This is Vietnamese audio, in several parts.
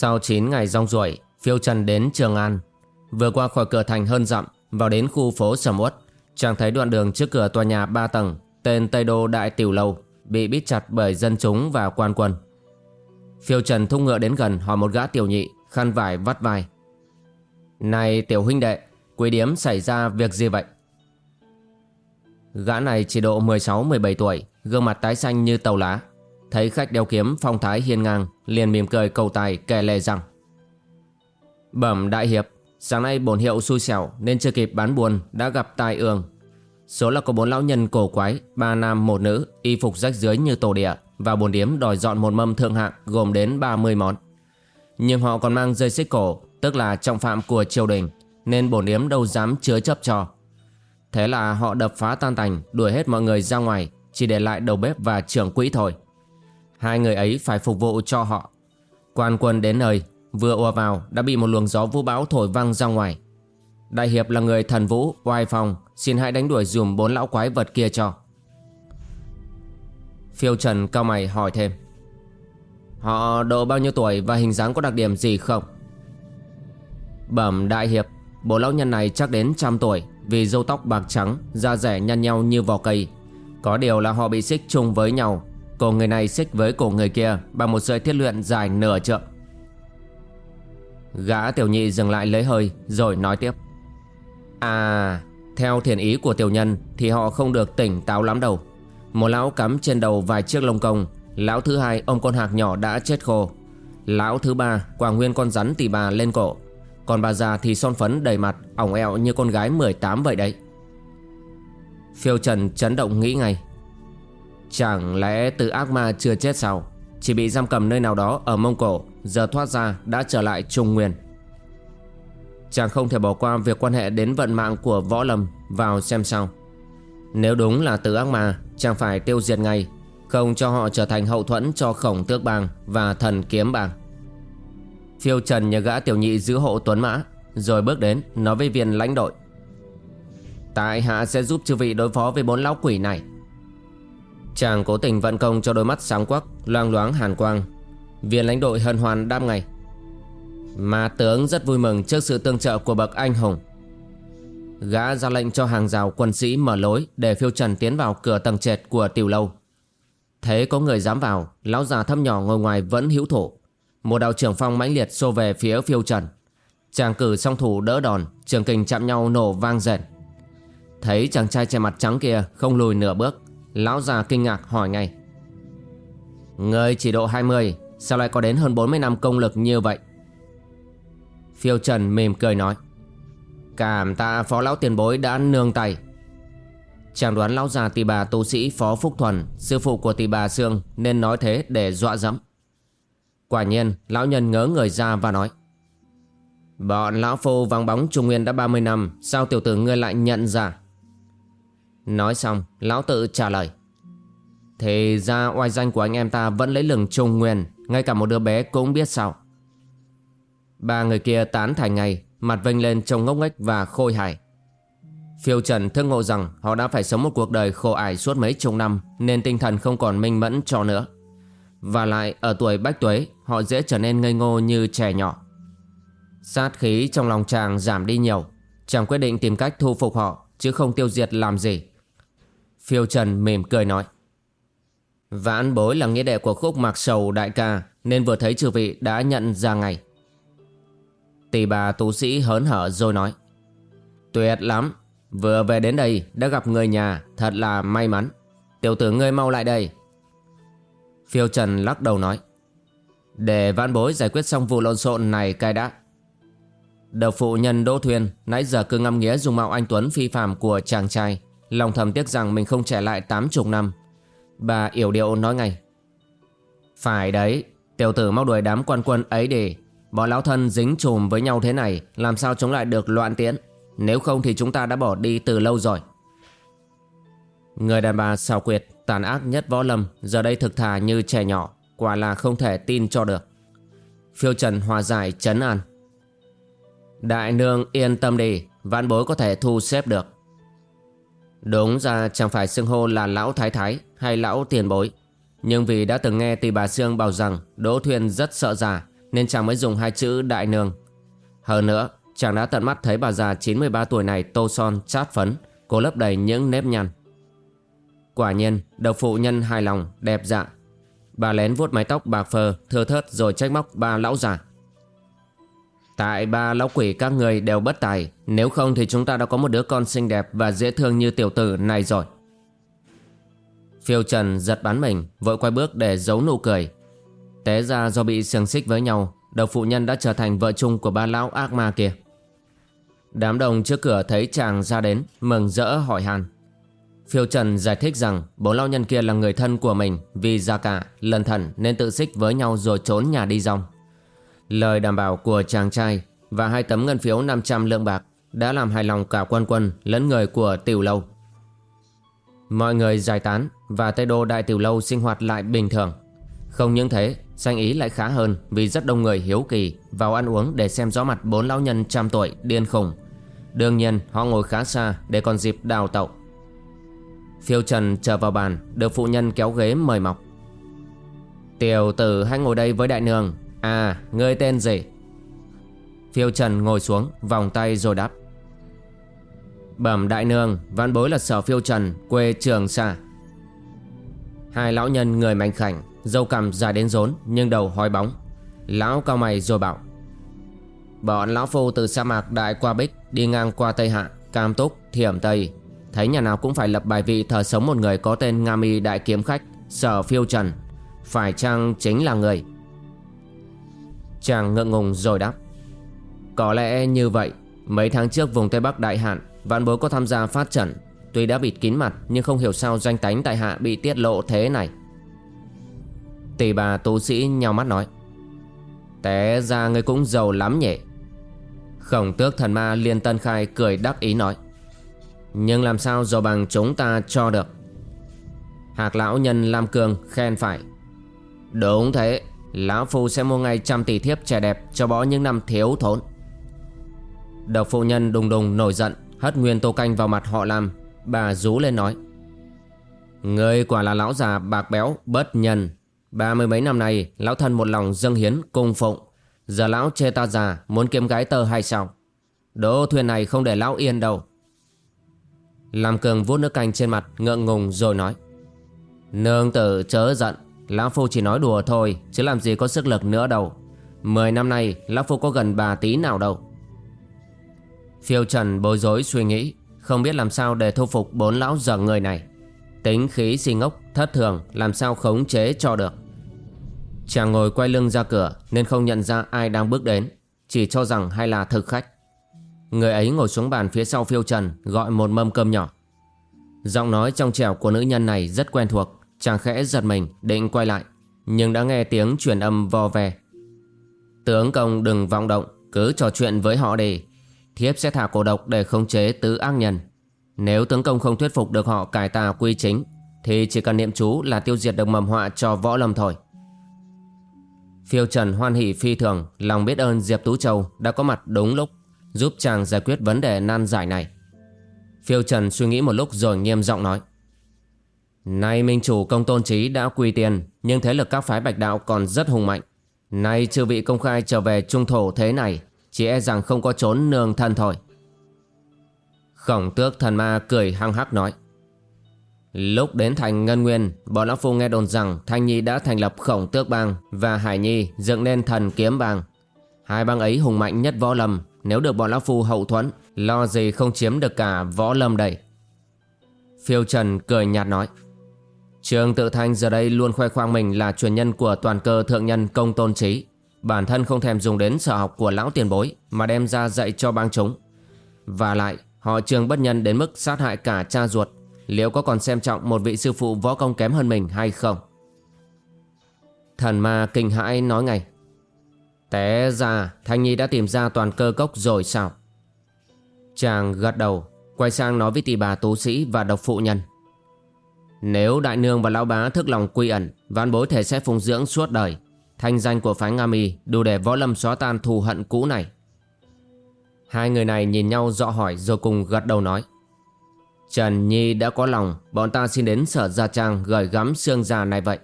Sau 9 ngày rong ruổi, phiêu trần đến Trường An. Vừa qua khỏi cửa thành hơn dặm, vào đến khu phố Sầm Uất, chàng thấy đoạn đường trước cửa tòa nhà 3 tầng, tên Tây Đô Đại Tiểu Lâu, bị bít chặt bởi dân chúng và quan quân. Phiêu trần thúc ngựa đến gần hỏi một gã tiểu nhị, khăn vải vắt vai. Này tiểu huynh đệ, quý điếm xảy ra việc gì vậy? Gã này chỉ độ 16-17 tuổi, gương mặt tái xanh như tàu lá, Thấy khách đeo kiếm, phong thái hiên ngang, Liền mỉm cười cầu tài kể lệ rằng, Bẩm đại hiệp, Sáng nay bổn hiệu xui xẻo Nên chưa kịp bán buồn đã gặp tai ương. Số là có bốn lão nhân cổ quái, Ba nam một nữ, Y phục rách dưới như tổ địa Và bồn điếm đòi dọn một mâm thượng hạng Gồm đến 30 món. Nhưng họ còn mang dây xích cổ, Tức là trọng phạm của triều đình, Nên bổn điếm đâu dám chứa chấp cho. Thế là họ đập phá tan tành, Đuổi hết mọi người ra ngoài, Chỉ để lại đầu bếp và trưởng quỹ thôi. Hai người ấy phải phục vụ cho họ. Quan quân đến nơi, Vừa ùa vào đã bị một luồng gió vũ bão thổi văng ra ngoài. Đại hiệp là người thần vũ, oai phong, Xin hãy đánh đuổi dùm bốn lão quái vật kia cho. Phiêu Trần cao mày hỏi thêm. Họ độ bao nhiêu tuổi và hình dáng có đặc điểm gì không? Bẩm đại hiệp, Bộ lão nhân này chắc đến trăm tuổi Vì râu tóc bạc trắng, Da rẻ nhăn nhau như vỏ cây. Có điều là họ bị xích chung với nhau Cổ người này xích với cổ người kia Bằng một sợi thiết luyện dài nửa trượng. Gã tiểu nhị dừng lại lấy hơi, Rồi nói tiếp. À Theo thiền ý của tiểu nhân Thì họ không được tỉnh táo lắm đâu. Một lão cắm trên đầu vài chiếc lông công Lão thứ hai ôm con hạc nhỏ đã chết khô. Lão thứ ba quàng nguyên con rắn tỳ bà lên cổ. Còn bà già thì son phấn đầy mặt, ỏng ẹo như con gái 18 vậy đấy. Phiêu Trần chấn động nghĩ ngay. Chẳng lẽ từ ác ma chưa chết sao? Chỉ bị giam cầm nơi nào đó ở Mông Cổ, Giờ thoát ra đã trở lại Trung Nguyên. Chàng không thể bỏ qua việc quan hệ đến vận mạng của Võ Lâm. Vào xem sao. Nếu đúng là từ ác ma, Chàng phải tiêu diệt ngay, Không cho họ trở thành hậu thuẫn cho khổng tước bang Và thần kiếm bang. Phiêu Trần nhờ gã tiểu nhị giữ hộ Tuấn Mã, Rồi bước đến nói với viên lãnh đội. Tại hạ sẽ giúp chư vị đối phó với bốn lão quỷ này. Chàng cố tình vận công cho đôi mắt sáng quắc, Loang loáng, hàn quang. Viên lãnh đội hân hoan đam ngay. Mà tướng rất vui mừng trước sự tương trợ của bậc anh hùng. Gã ra lệnh cho hàng rào quân sĩ mở lối Để phiêu trần tiến vào cửa tầng trệt của tiểu lâu. Thế có người dám vào, Lão già thâm nhỏ ngồi ngoài vẫn hữu thủ Một đạo trưởng phong mãnh liệt xô về phía phiêu trần. Chàng cử song thủ đỡ đòn, Trường kình chạm nhau nổ vang rền. Thấy chàng trai che mặt trắng kia không lùi nửa bước Lão già kinh ngạc hỏi ngay. Người chỉ độ 20 Sao lại có đến hơn 40 năm công lực như vậy? Phiêu Trần mềm cười nói. Cảm tạ phó lão tiền bối đã nương tay. Chàng đoán lão già tỷ bà tu sĩ Phó Phúc Thuần, Sư phụ của tỷ bà Sương Nên nói thế để dọa dẫm. Quả nhiên, lão nhân ngớ người ra và nói. Bọn lão phu vắng bóng Trung Nguyên đã 30 năm, Sao tiểu tử ngươi lại nhận ra? Nói xong, lão tự trả lời. Thì ra oai danh của anh em ta vẫn lấy lừng trung nguyên, Ngay cả một đứa bé cũng biết sao. Ba người kia tán thành ngay, Mặt vênh lên trông ngốc nghếch và khôi hài. Phiêu Trần thức ngộ rằng họ đã phải sống một cuộc đời khổ ải suốt mấy chục năm, Nên tinh thần không còn minh mẫn cho nữa. Và lại, ở tuổi bách tuế, Họ dễ trở nên ngây ngô như trẻ nhỏ. Sát khí trong lòng chàng giảm đi nhiều. Chàng quyết định tìm cách thu phục họ, Chứ không tiêu diệt làm gì. Phiêu Trần mỉm cười nói. Vãn bối là nghĩa đệ của khúc mạc sầu đại ca, Nên vừa thấy chư vị đã nhận ra ngay. Tỷ bà tú sĩ hớn hở rồi nói. Tuyệt lắm, Vừa về đến đây đã gặp người nhà, Thật là may mắn. Tiểu tử ngươi mau lại đây. Phiêu Trần lắc đầu nói. Để vãn bối giải quyết xong vụ lộn xộn này cai đã. Độc phụ nhân Đỗ Thuyền nãy giờ cứ ngâm nghĩa dùng mạo anh Tuấn phi phàm của chàng trai. Lòng thầm tiếc rằng mình không trẻ lại tám chục năm. Bà yểu điệu nói ngay, Phải đấy, Tiểu tử mau đuổi đám quan quân ấy để Bọn lão thân dính chùm với nhau thế này, Làm sao chống lại được loạn tiễn? Nếu không thì chúng ta đã bỏ đi từ lâu rồi. Người đàn bà xào quyệt, Tàn ác nhất võ lâm, Giờ đây thực thà như trẻ nhỏ, Quả là không thể tin cho được. Phiêu trần hòa giải chấn an, Đại nương yên tâm đi, vạn bối có thể thu xếp được. Đúng ra chẳng phải xưng hô là lão thái thái Hay lão tiền bối. Nhưng vì đã từng nghe tỷ bà Sương bảo rằng Đỗ Thuyên rất sợ già, Nên chàng mới dùng hai chữ đại nương. Hơn nữa, chàng đã tận mắt thấy bà già 93 tuổi này tô son, chát phấn, Cô lấp đầy những nếp nhăn. Quả nhiên, độc phụ nhân hài lòng, đẹp dạ. Bà lén vuốt mái tóc bạc phơ, thưa thớt rồi trách móc ba lão già. Tại ba lão quỷ các người đều bất tài. Nếu không thì chúng ta đã có một đứa con xinh đẹp Và dễ thương như tiểu tử này rồi. Phiêu Trần giật bắn mình Vội quay bước để giấu nụ cười. Té ra do bị xiềng xích với nhau Độc phụ nhân đã trở thành vợ chung của ba lão ác ma kia. Đám đồng trước cửa thấy chàng ra đến Mừng rỡ hỏi han. Phiêu Trần giải thích rằng Bố lão nhân kia là người thân của mình Vì gia cả, lần thần nên tự xích với nhau rồi trốn nhà đi rong Lời đảm bảo của chàng trai và hai tấm ngân phiếu 500 lượng bạc đã làm hài lòng cả quan quân lẫn người của tiểu lâu. Mọi người giải tán và Tây Đô Đại Tiểu Lâu sinh hoạt lại bình thường. Không những thế, sanh ý lại khá hơn vì rất đông người hiếu kỳ vào ăn uống để xem rõ mặt bốn lão nhân trăm tuổi điên khùng. Đương nhiên họ ngồi khá xa để còn dịp đào tậu. Phiêu Trần chờ vào bàn được phụ nhân kéo ghế mời mọc. Tiểu tử hãy ngồi đây với đại nương À ngươi tên gì? Phiêu Trần ngồi xuống, Vòng tay rồi đáp. Bẩm đại nương, Văn bối là sở phiêu Trần, Quê Trường Sa. Hai lão nhân người mạnh khảnh, Dâu cằm dài đến rốn, Nhưng đầu hói bóng. Lão cao mày rồi bảo, Bọn lão phu từ sa mạc Đại qua Bích Đi ngang qua Tây Hạ, Cam Túc, Thiểm Tây. Thấy nhà nào cũng phải lập bài vị thờ sống một người có tên Nga Mi Đại Kiếm Khách, Sở Phiêu Trần. Phải chăng chính là người? Chàng ngượng ngùng rồi đáp. Có lẽ như vậy, Mấy tháng trước vùng Tây Bắc đại hạn, Vạn bối có tham gia phát trận. Tuy đã bịt kín mặt, Nhưng không hiểu sao danh tánh tại hạ bị tiết lộ thế này. Tỷ bà tu sĩ nhau mắt nói. Té ra ngươi cũng giàu lắm nhỉ? Khổng tước thần ma liên tân khai cười đắc ý nói. Nhưng làm sao giàu bằng chúng ta cho được? Hạc lão nhân Lam Cương khen phải. Đúng thế. Lão Phu sẽ mua ngay trăm tỷ thiếp trẻ đẹp Cho bỏ những năm thiếu thốn. Độc phụ nhân đùng đùng nổi giận, Hất nguyên tô canh vào mặt họ làm. Bà rú lên nói người quả là lão già bạc béo, bất nhân. Ba mươi mấy năm nay, Lão thân một lòng dâng hiến, cung phụng. Giờ lão chê ta già, Muốn kiếm gái tơ hay sao? Đỗ thuyền này không để lão yên đâu. Làm cường vuốt nước canh trên mặt, Ngượng ngùng rồi nói, Nương tử chớ giận. Lão Phu chỉ nói đùa thôi, Chứ làm gì có sức lực nữa đâu. Mười năm nay, Lão Phu có gần bà tí nào đâu. Phiêu Trần bối rối suy nghĩ, Không biết làm sao để thu phục bốn lão giờ người này. Tính khí si ngốc, Thất thường, làm sao khống chế cho được. Chàng ngồi quay lưng ra cửa, Nên không nhận ra ai đang bước đến, Chỉ cho rằng hay là thực khách. Người ấy ngồi xuống bàn phía sau phiêu trần, Gọi một mâm cơm nhỏ. Giọng nói trong trẻo của nữ nhân này rất quen thuộc. Chàng khẽ giật mình, định quay lại, Nhưng đã nghe tiếng truyền âm vo ve. Tướng công đừng vọng động, Cứ trò chuyện với họ đi. Thiếp sẽ thả cổ độc để khống chế tứ ác nhân. Nếu tướng công không thuyết phục được họ cải tà quy chính, Thì chỉ cần niệm chú là tiêu diệt được mầm họa cho võ lâm thôi. Phiêu Trần hoan hỷ phi thường, Lòng biết ơn Diệp Tú Châu đã có mặt đúng lúc, Giúp chàng giải quyết vấn đề nan giải này. Phiêu Trần suy nghĩ một lúc rồi nghiêm giọng nói. Nay minh chủ công tôn trí đã quy tiền, Nhưng thế lực các phái bạch đạo còn rất hùng mạnh. Nay chưa bị công khai trở về trung thổ thế này, Chỉ e rằng không có trốn nương thân thôi. Khổng tước thần ma cười hăng hắc nói. Lúc đến thành Ngân Nguyên, Bọn Lão Phu nghe đồn rằng Thanh Nhi đã thành lập khổng tước bang Và Hải Nhi dựng nên thần kiếm bang. Hai bang ấy hùng mạnh nhất võ lâm, Nếu được bọn Lão Phu hậu thuẫn, Lo gì không chiếm được cả võ lâm đây. Phiêu Trần cười nhạt nói. Trương Tự Thanh giờ đây luôn khoe khoang mình là truyền nhân của toàn cơ thượng nhân công tôn trí. Bản thân không thèm dùng đến sở học của lão tiền bối mà đem ra dạy cho bang chúng. Và lại, họ Trương bất nhân đến mức sát hại cả cha ruột. Liệu có còn xem trọng một vị sư phụ võ công kém hơn mình hay không? Thần ma kinh hãi nói ngay. Té ra Thanh Nhi đã tìm ra toàn cơ cốc rồi sao? Chàng gật đầu, quay sang nói với tỷ bà tú sĩ và độc phụ nhân. Nếu đại nương và lão bá thức lòng quy ẩn, vạn bối thể sẽ phụng dưỡng suốt đời. Thanh danh của phái Nga Mi đủ để võ lâm xóa tan thù hận cũ này. Hai người này nhìn nhau dọ hỏi rồi cùng gật đầu nói. Trần Nhi đã có lòng, bọn ta xin đến sở Gia Trang gửi gắm xương già này vậy.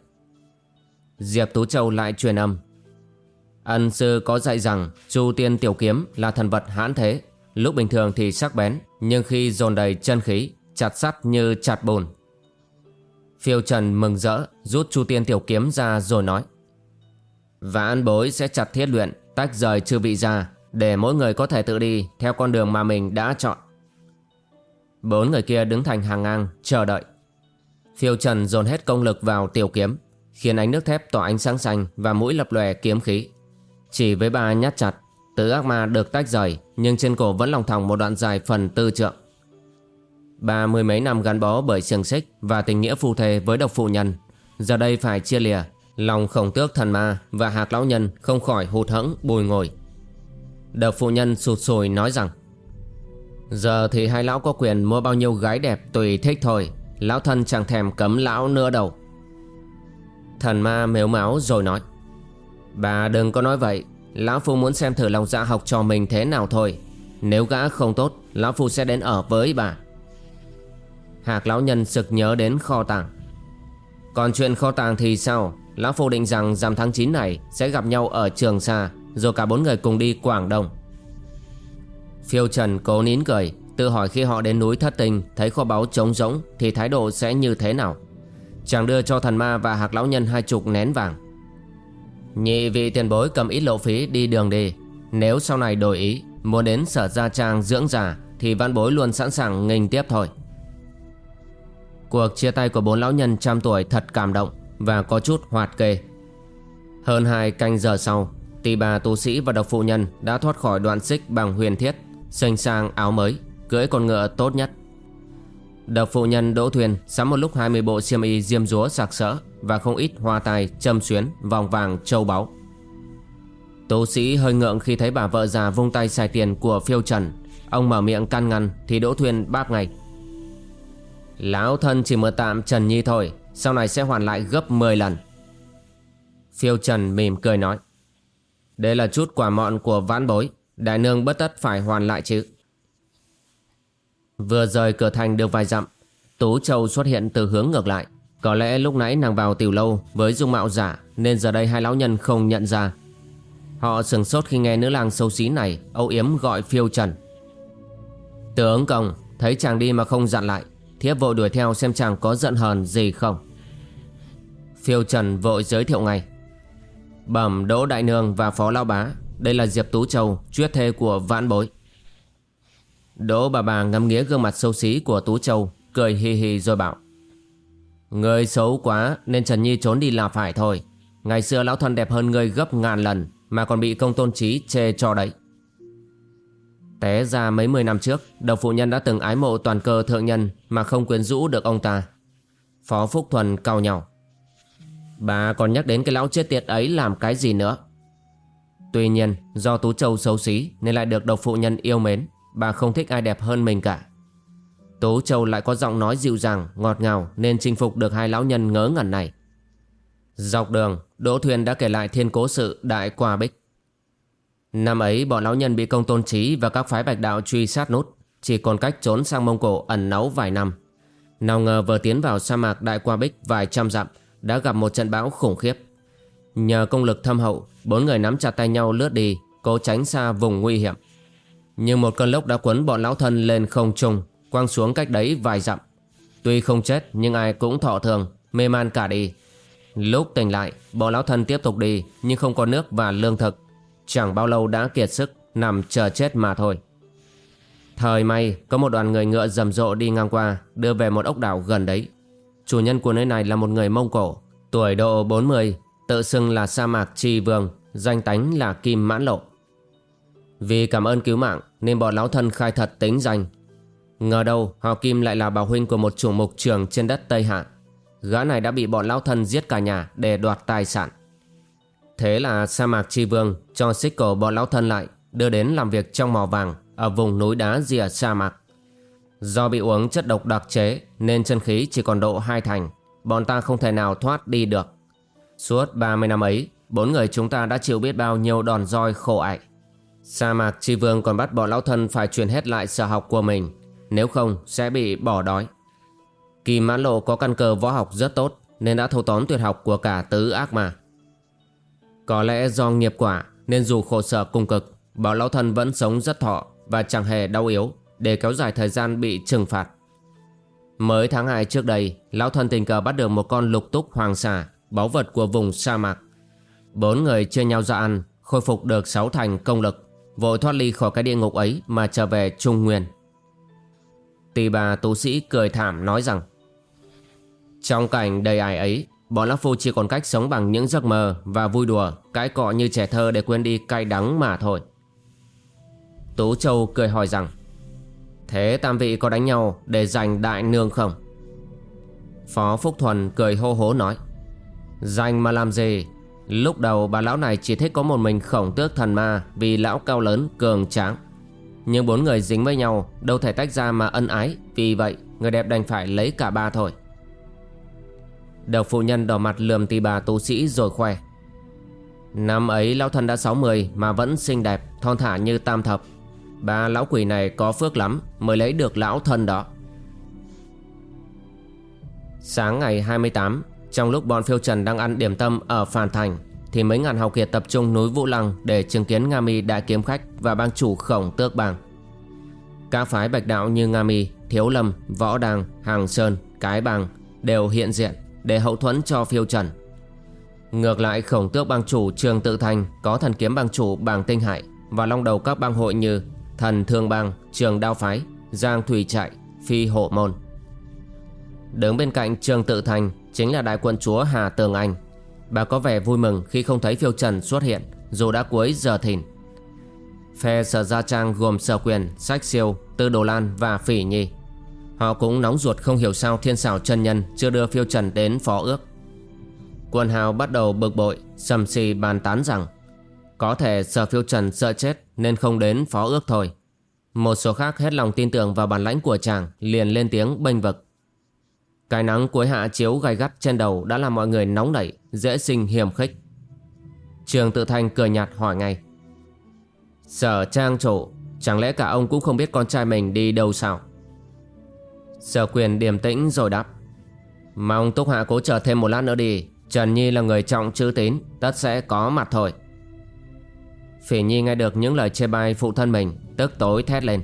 Diệp Tú Châu lại truyền âm. Ân sư có dạy rằng Chu Tiên Tiểu Kiếm là thần vật hãn thế, lúc bình thường thì sắc bén, nhưng khi dồn đầy chân khí, chặt sắt như chặt bùn. Phiêu Trần mừng rỡ, rút Chu Tiên Tiểu Kiếm ra rồi nói. Và an bối sẽ chặt thiết luyện, tách rời chư vị ra, để mỗi người có thể tự đi theo con đường mà mình đã chọn. Bốn người kia đứng thành hàng ngang, chờ đợi. Phiêu Trần dồn hết công lực vào tiểu kiếm, khiến ánh nước thép tỏa ánh sáng xanh và mũi lập lòe kiếm khí. Chỉ với ba nhát chặt, tứ ác ma được tách rời, nhưng trên cổ vẫn lòng thòng một đoạn dài phần tư trượng. Ba mươi mấy năm gắn bó bởi xiềng xích và tình nghĩa phu thề với độc phụ nhân, giờ đây phải chia lìa, lòng khổng tước thần ma và hạc lão nhân không khỏi hụt hẫng bồi ngồi. Độc phụ nhân sụt sùi nói rằng Giờ thì hai lão có quyền mua bao nhiêu gái đẹp tùy thích thôi Lão thân chẳng thèm cấm lão nữa đâu. Thần ma mếu máu rồi nói Bà đừng có nói vậy Lão Phu muốn xem thử lòng dạ học trò mình thế nào thôi. Nếu gã không tốt Lão Phu sẽ đến ở với bà. Hạc lão nhân sực nhớ đến kho tàng. Còn chuyện kho tàng thì sao? Lão Phu định rằng giảm tháng 9 này Sẽ gặp nhau ở Trường Sa, Rồi cả bốn người cùng đi Quảng Đông. Phiêu Trần cố nín cười, Tự hỏi khi họ đến núi Thất Tinh, Thấy kho báu trống rỗng Thì thái độ sẽ như thế nào? Chàng đưa cho thần ma và hạc lão nhân hai chục nén vàng. Nhị vị tiền bối cầm ít lộ phí đi đường đi. Nếu sau này đổi ý, Muốn đến sở gia trang dưỡng già Thì văn bối luôn sẵn sàng nghênh tiếp thôi. Cuộc chia tay của bốn lão nhân trăm tuổi thật cảm động Và có chút hoạt kê Hơn hai canh giờ sau Tỷ bà tu sĩ và độc phụ nhân Đã thoát khỏi đoạn xích bằng huyền thiết Xanh sang áo mới Cưỡi con ngựa tốt nhất Độc phụ nhân Đỗ Thuyền sắm một lúc 20 bộ xiêm y diêm rúa sạc sỡ và không ít hoa tai châm xuyến, vòng vàng, châu báu. Tố sĩ hơi ngượng khi thấy bà vợ già vung tay xài tiền của phiêu trần. Ông mở miệng can ngăn thì Đỗ Thuyền bác ngay. Lão thân chỉ mượn tạm Trần Nhi thôi, sau này sẽ hoàn lại gấp 10 lần. Phiêu Trần mỉm cười nói. Đây là chút quả mọn của vãn bối, đại nương bất tất phải hoàn lại chứ. Vừa rời cửa thành được vài dặm Tú Châu xuất hiện từ hướng ngược lại Có lẽ lúc nãy nàng vào tiểu lâu Với dung mạo giả Nên giờ đây hai lão nhân không nhận ra Họ sừng sốt khi nghe nữ lang xấu xí này Âu yếm gọi phiêu trần Tướng công Thấy chàng đi mà không dặn lại Thiếp vội đuổi theo xem chàng có giận hờn gì không. Phiêu trần vội giới thiệu ngay. Bẩm Đỗ Đại Nương và Phó Lao Bá, Đây là Diệp Tú Châu, Chuyết thê của vãn bối. Đỗ bà bà ngắm nghía gương mặt xấu xí của Tú Châu, Cười hi hi rồi bảo, Người xấu quá nên Trần Nhi trốn đi là phải thôi. Ngày xưa lão thần đẹp hơn người gấp ngàn lần Mà còn bị công tôn trí chê cho đấy. Té ra mấy mươi năm trước Độc phụ nhân đã từng ái mộ toàn cơ thượng nhân Mà không quyến rũ được ông ta. Phó Phúc Thuần cao nhau. Bà còn nhắc đến cái lão chết tiệt ấy làm cái gì nữa? Tuy nhiên, do Tú Châu xấu xí Nên lại được độc phụ nhân yêu mến, Bà không thích ai đẹp hơn mình cả. Tú Châu lại có giọng nói dịu dàng, Ngọt ngào nên chinh phục được hai lão nhân ngớ ngẩn này. Dọc đường, Đỗ Thuyền đã kể lại thiên cố sự Đại Qua Bích. Năm ấy, bọn lão nhân bị công tôn trí Và các phái bạch đạo truy sát nút Chỉ còn cách trốn sang Mông Cổ ẩn náu vài năm. Nào ngờ vừa tiến vào sa mạc Đại Qua Bích vài trăm dặm, Đã gặp một trận bão khủng khiếp. Nhờ công lực thâm hậu, Bốn người nắm chặt tay nhau lướt đi, Cố tránh xa vùng nguy hiểm. Nhưng một cơn lốc đã cuốn bọn lão thân lên không trung, Quăng xuống cách đấy vài dặm. Tuy không chết, nhưng ai cũng thọ thường, Mê man cả đi. Lúc tỉnh lại, bọn lão thân tiếp tục đi, Nhưng không có nước và lương thực. Chẳng bao lâu đã kiệt sức, Nằm chờ chết mà thôi. Thời may, có một đoàn người ngựa rầm rộ đi ngang qua, Đưa về một ốc đảo gần đấy. Chủ nhân của nơi này là một người Mông Cổ, Tuổi độ 40 Tự xưng là sa mạc Tri vương, Danh tánh là Kim Mãn Lộ. Vì cảm ơn cứu mạng, Nên bọn lão thân khai thật tính danh. Ngờ đâu, họ Kim lại là bảo huynh của một chủ mục trường trên đất Tây Hạ. Gã này đã bị bọn lão thân giết cả nhà Để đoạt tài sản. Thế là sa mạc tri vương cho xích cổ bọn lão thân lại, Đưa đến làm việc trong mỏ vàng Ở vùng núi đá rìa sa mạc. Do bị uống chất độc đặc chế Nên chân khí chỉ còn độ hai thành, Bọn ta không thể nào thoát đi được. Suốt 30 năm ấy, Bốn người chúng ta đã chịu biết bao nhiêu đòn roi khổ ải. Sa mạc tri vương còn bắt bọn lão thân Phải truyền hết lại sở học của mình, Nếu không sẽ bị bỏ đói. Kỳ mãn lộ có căn cơ võ học rất tốt Nên đã thâu tóm tuyệt học của cả tứ ác mà có lẽ do nghiệp quả, Nên dù khổ sở cùng cực, Bảo lão thần vẫn sống rất thọ Và chẳng hề đau yếu Để kéo dài thời gian bị trừng phạt. Mới tháng 2 trước đây, Lão thần tình cờ bắt được một con lục túc hoàng xà, Báu vật của vùng sa mạc. Bốn người chia nhau ra ăn, Khôi phục được sáu thành công lực, Vội thoát ly khỏi cái địa ngục ấy Mà trở về Trung Nguyên. Tỳ bà tu sĩ cười thảm nói rằng, Trong cảnh đầy ải ấy Bọn Lão Phu chỉ còn cách sống bằng những giấc mơ Và vui đùa Cãi cọ như trẻ thơ để quên đi cay đắng mà thôi Tú Châu cười hỏi rằng Thế tam vị có đánh nhau để giành đại nương không? Phó Phúc Thuần cười hô hố nói Giành mà làm gì? Lúc đầu bà lão này chỉ thích có một mình khổng tước thần ma Vì lão cao lớn, cường tráng Nhưng bốn người dính với nhau Đâu thể tách ra mà ân ái Vì vậy người đẹp đành phải lấy cả ba thôi đầu phụ nhân đỏ mặt lườm tì bà tu sĩ rồi khoe. Năm ấy lão thân đã 60 mà vẫn xinh đẹp, thon thả như tam thập. Ba lão quỷ này có phước lắm mới lấy được lão thân đó. Sáng ngày 28 Trong lúc bọn phiêu trần đang ăn điểm tâm ở Phàn Thành Thì mấy ngàn học kiệt tập trung núi Vũ Lăng Để chứng kiến Nga Mi đại kiếm khách Và bang chủ khổng tước bang. Các phái bạch đạo như Nga Mi, Thiếu Lâm, Võ Đàng, Hàng Sơn, Cái Bàng Đều hiện diện để hậu thuẫn cho phiêu trần Ngược lại khổng tước bang chủ Trường Tự Thành Có thần kiếm bang chủ Bàng Tinh Hải Và long đầu các bang hội như Thần Thương Bang, Trường Đao Phái, Giang Thủy Trại, Phi Hộ Môn. Đứng bên cạnh Trường Tự Thành chính là đại quân chúa Hà Tường Anh. Bà có vẻ vui mừng khi không thấy phiêu trần xuất hiện dù đã cuối giờ thìn. Phe sở gia trang gồm sở quyền, sách siêu, tư đồ lan và phỉ nhi. Họ cũng nóng ruột không hiểu sao thiên xảo chân nhân chưa đưa phiêu trần đến phó ước. Quân hào bắt đầu bực bội, sầm xì bàn tán rằng có thể sở phiêu trần sợ chết nên không đến phó ước thôi. Một số khác hết lòng tin tưởng vào bản lãnh của chàng liền lên tiếng bênh vực. Cái nắng cuối hạ chiếu gai gắt trên đầu đã làm mọi người nóng nảy, dễ sinh hiểm khích. Trường tự thanh cười nhạt hỏi ngay. Sở trang chủ, chẳng lẽ cả ông cũng không biết con trai mình đi đâu sao? Sở quyền điềm tĩnh rồi đáp. Mong Túc Hạ cố chờ thêm một lát nữa đi, Trần Nhi là người trọng chữ tín, tất sẽ có mặt thôi. Phỉ Nhi nghe được những lời chê bai phụ thân mình Tức tối thét lên.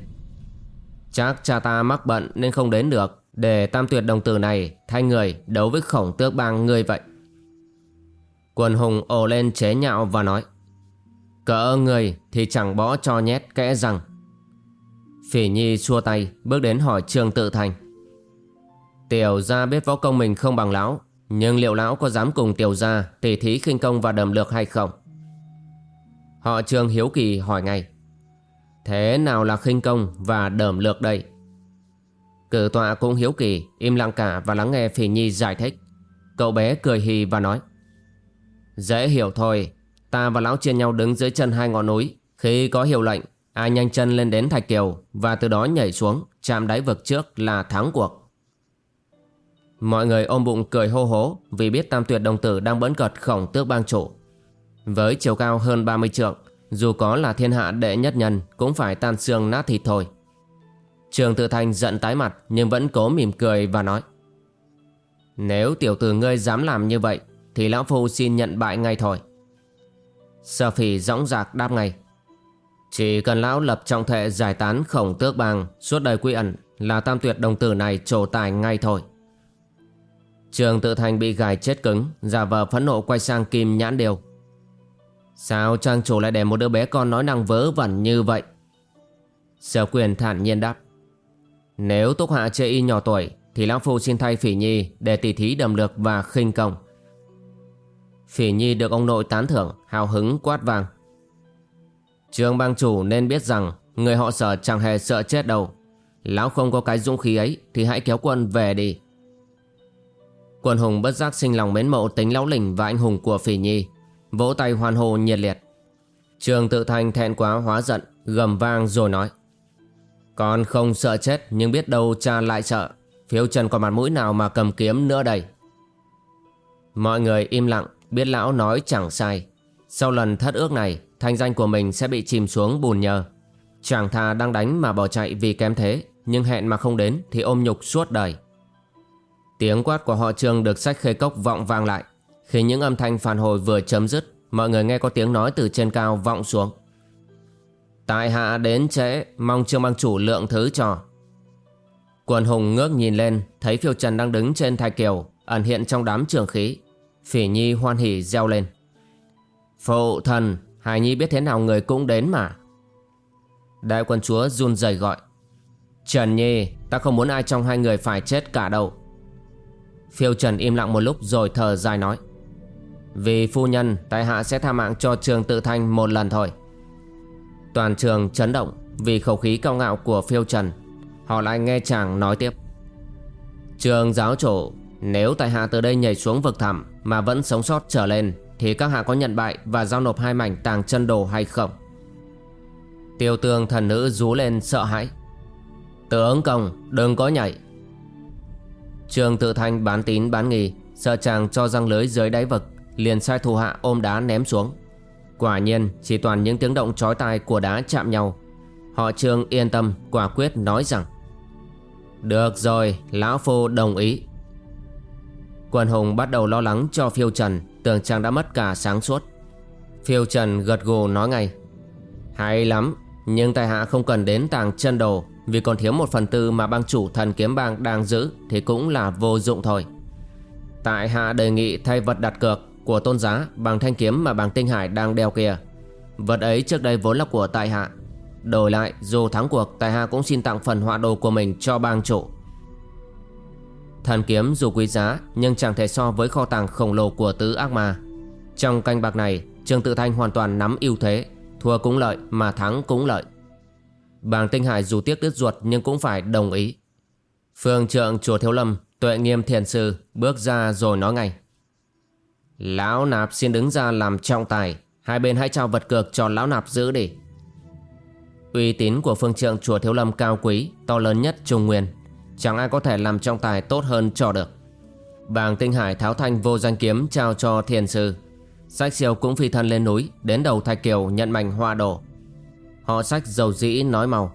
Chắc cha ta mắc bận nên không đến được Để tam tuyệt đồng tử này Thay người đấu với khổng tước bang ngươi vậy. Quần hùng ồ lên chế nhạo và nói Cỡ người thì chẳng bỏ cho nhét kẽ rằng Phỉ Nhi xua tay Bước đến hỏi Trương Tự Thành. Tiểu gia biết võ công mình không bằng lão, Nhưng liệu lão có dám cùng tiểu gia Tỉ thí khinh công và đầm lược hay không? Họ trường hiếu kỳ hỏi ngay. Thế nào là khinh công và đầm lược đây? Cử tọa cũng hiếu kỳ, Im lặng cả và lắng nghe Phỉ Nhi giải thích. Cậu bé cười hì và nói. Dễ hiểu thôi, Ta và lão chia nhau đứng dưới chân hai ngọn núi. Khi có hiệu lệnh, Ai nhanh chân lên đến Thạch Kiều Và từ đó nhảy xuống, Chạm đáy vực trước là thắng cuộc. Mọi người ôm bụng cười hô hố Vì biết tam tuyệt đồng tử đang bấn cật khổng tước bang chủ. Với chiều cao hơn 30 trượng, Dù có là thiên hạ đệ nhất nhân, Cũng phải tan xương nát thịt thôi. Trường Tự Thành giận tái mặt, Nhưng vẫn cố mỉm cười và nói, Nếu tiểu tử ngươi dám làm như vậy, Thì Lão Phu xin nhận bại ngay thôi. Sở phỉ dõng dạc đáp ngay, Chỉ cần Lão lập trọng thệ giải tán khổng tước bang, Suốt đời quy ẩn, Là tam tuyệt đồng tử này trổ tài ngay thôi. Trường Tự Thành bị gài chết cứng, Giả vờ phẫn nộ quay sang Kim Nhãn Điều. Sao trang chủ lại để một đứa bé con nói năng vớ vẩn như vậy? Sở quyền thản nhiên đáp. Nếu Túc Hạ chê y nhỏ tuổi, Thì Lão Phu xin thay Phỉ Nhi Để tỷ thí đầm lược và khinh công. Phỉ Nhi được ông nội tán thưởng, Hào hứng quát vang Trường bang chủ nên biết rằng Người họ sở chẳng hề sợ chết đâu. Lão không có cái dũng khí ấy, Thì hãy kéo quân về đi. Quân hùng bất giác sinh lòng mến mộ tính lão lĩnh và anh hùng của Phỉ Nhi. Vỗ tay hoan hô nhiệt liệt. Trường tự thành thẹn quá hóa giận, Gầm vang rồi nói. Con không sợ chết, nhưng biết đâu cha lại sợ. Phiếu trần còn mặt mũi nào mà cầm kiếm nữa đây? Mọi người im lặng, Biết lão nói chẳng sai. Sau lần thất ước này, Thanh danh của mình sẽ bị chìm xuống bùn nhờ. Chàng thà đang đánh mà bỏ chạy vì kém thế, Nhưng hẹn mà không đến Thì ôm nhục suốt đời. Tiếng quát của họ trương được sách khê cốc vọng vang lại. Khi những âm thanh phản hồi vừa chấm dứt, Mọi người nghe có tiếng nói từ trên cao vọng xuống. Tại hạ đến trễ, Mong trương bang chủ lượng thứ cho. Quần hùng ngước nhìn lên, Thấy phiêu trần đang đứng trên thai kiều, Ẩn hiện trong đám trường khí. Phỉ nhi hoan hỉ reo lên. Phụ thần Hải nhi biết thế nào người cũng đến mà. Đại quân chúa run rẩy gọi. Trần Nhi, Ta không muốn ai trong hai người phải chết cả đâu Phiêu Trần im lặng một lúc rồi thở dài nói. Vì phu nhân, Tại hạ sẽ tha mạng cho trường tự thanh một lần thôi. Toàn trường chấn động Vì khẩu khí cao ngạo của phiêu trần. Họ lại nghe chàng nói tiếp. Trường giáo chủ, Nếu tại hạ từ đây nhảy xuống vực thẳm Mà vẫn sống sót trở lên, Thì các hạ có nhận bại Và giao nộp hai mảnh tàng chân đồ hay không? Tiêu tương thần nữ rú lên sợ hãi. Tướng công, đừng có nhảy. Trường tự thanh bán tín bán nghi, Sợ chàng cho răng lưới dưới đáy vực, Liền sai thủ hạ ôm đá ném xuống. Quả nhiên, chỉ toàn những tiếng động chói tai của đá chạm nhau. Họ trương yên tâm, quả quyết nói rằng, Được rồi, Lão Phu đồng ý. Quần hùng bắt đầu lo lắng cho phiêu trần, Tưởng chàng đã mất cả sáng suốt. Phiêu trần gật gù nói ngay, Hay lắm, Nhưng tài hạ không cần đến tàng chân đồ vì còn thiếu một phần tư mà bang chủ thần kiếm bang đang giữ, Thì cũng là vô dụng thôi. Tại hạ đề nghị thay vật đặt cược của tôn giá bằng thanh kiếm mà bằng tinh hải đang đeo kia Vật ấy trước đây vốn là của tại hạ. Đổi lại, dù thắng cuộc, tại hạ cũng xin tặng phần họa đồ của mình cho bang chủ. Thần kiếm dù quý giá, nhưng chẳng thể so với kho tàng khổng lồ của tứ ác ma. Trong canh bạc này, Trương Tự Thanh hoàn toàn nắm ưu thế, Thua cũng lợi mà thắng cũng lợi. Bàng Tinh Hải dù tiếc đứt ruột nhưng cũng phải đồng ý. Phương trượng, chùa Thiếu Lâm, Tuệ nghiêm thiền sư, bước ra rồi nói ngay. Lão nạp xin đứng ra làm trọng tài. Hai bên hãy trao vật cược cho lão nạp giữ đi. Uy tín của phương trượng, chùa Thiếu Lâm cao quý, To lớn nhất Trung Nguyên. Chẳng ai có thể làm trọng tài tốt hơn cho được. Bàng Tinh Hải tháo thanh vô danh kiếm trao cho thiền sư. Sách siêu cũng phi thân lên núi, Đến đầu thạch kiều nhận mảnh hoa đồ Họ sách dầu dĩ nói màu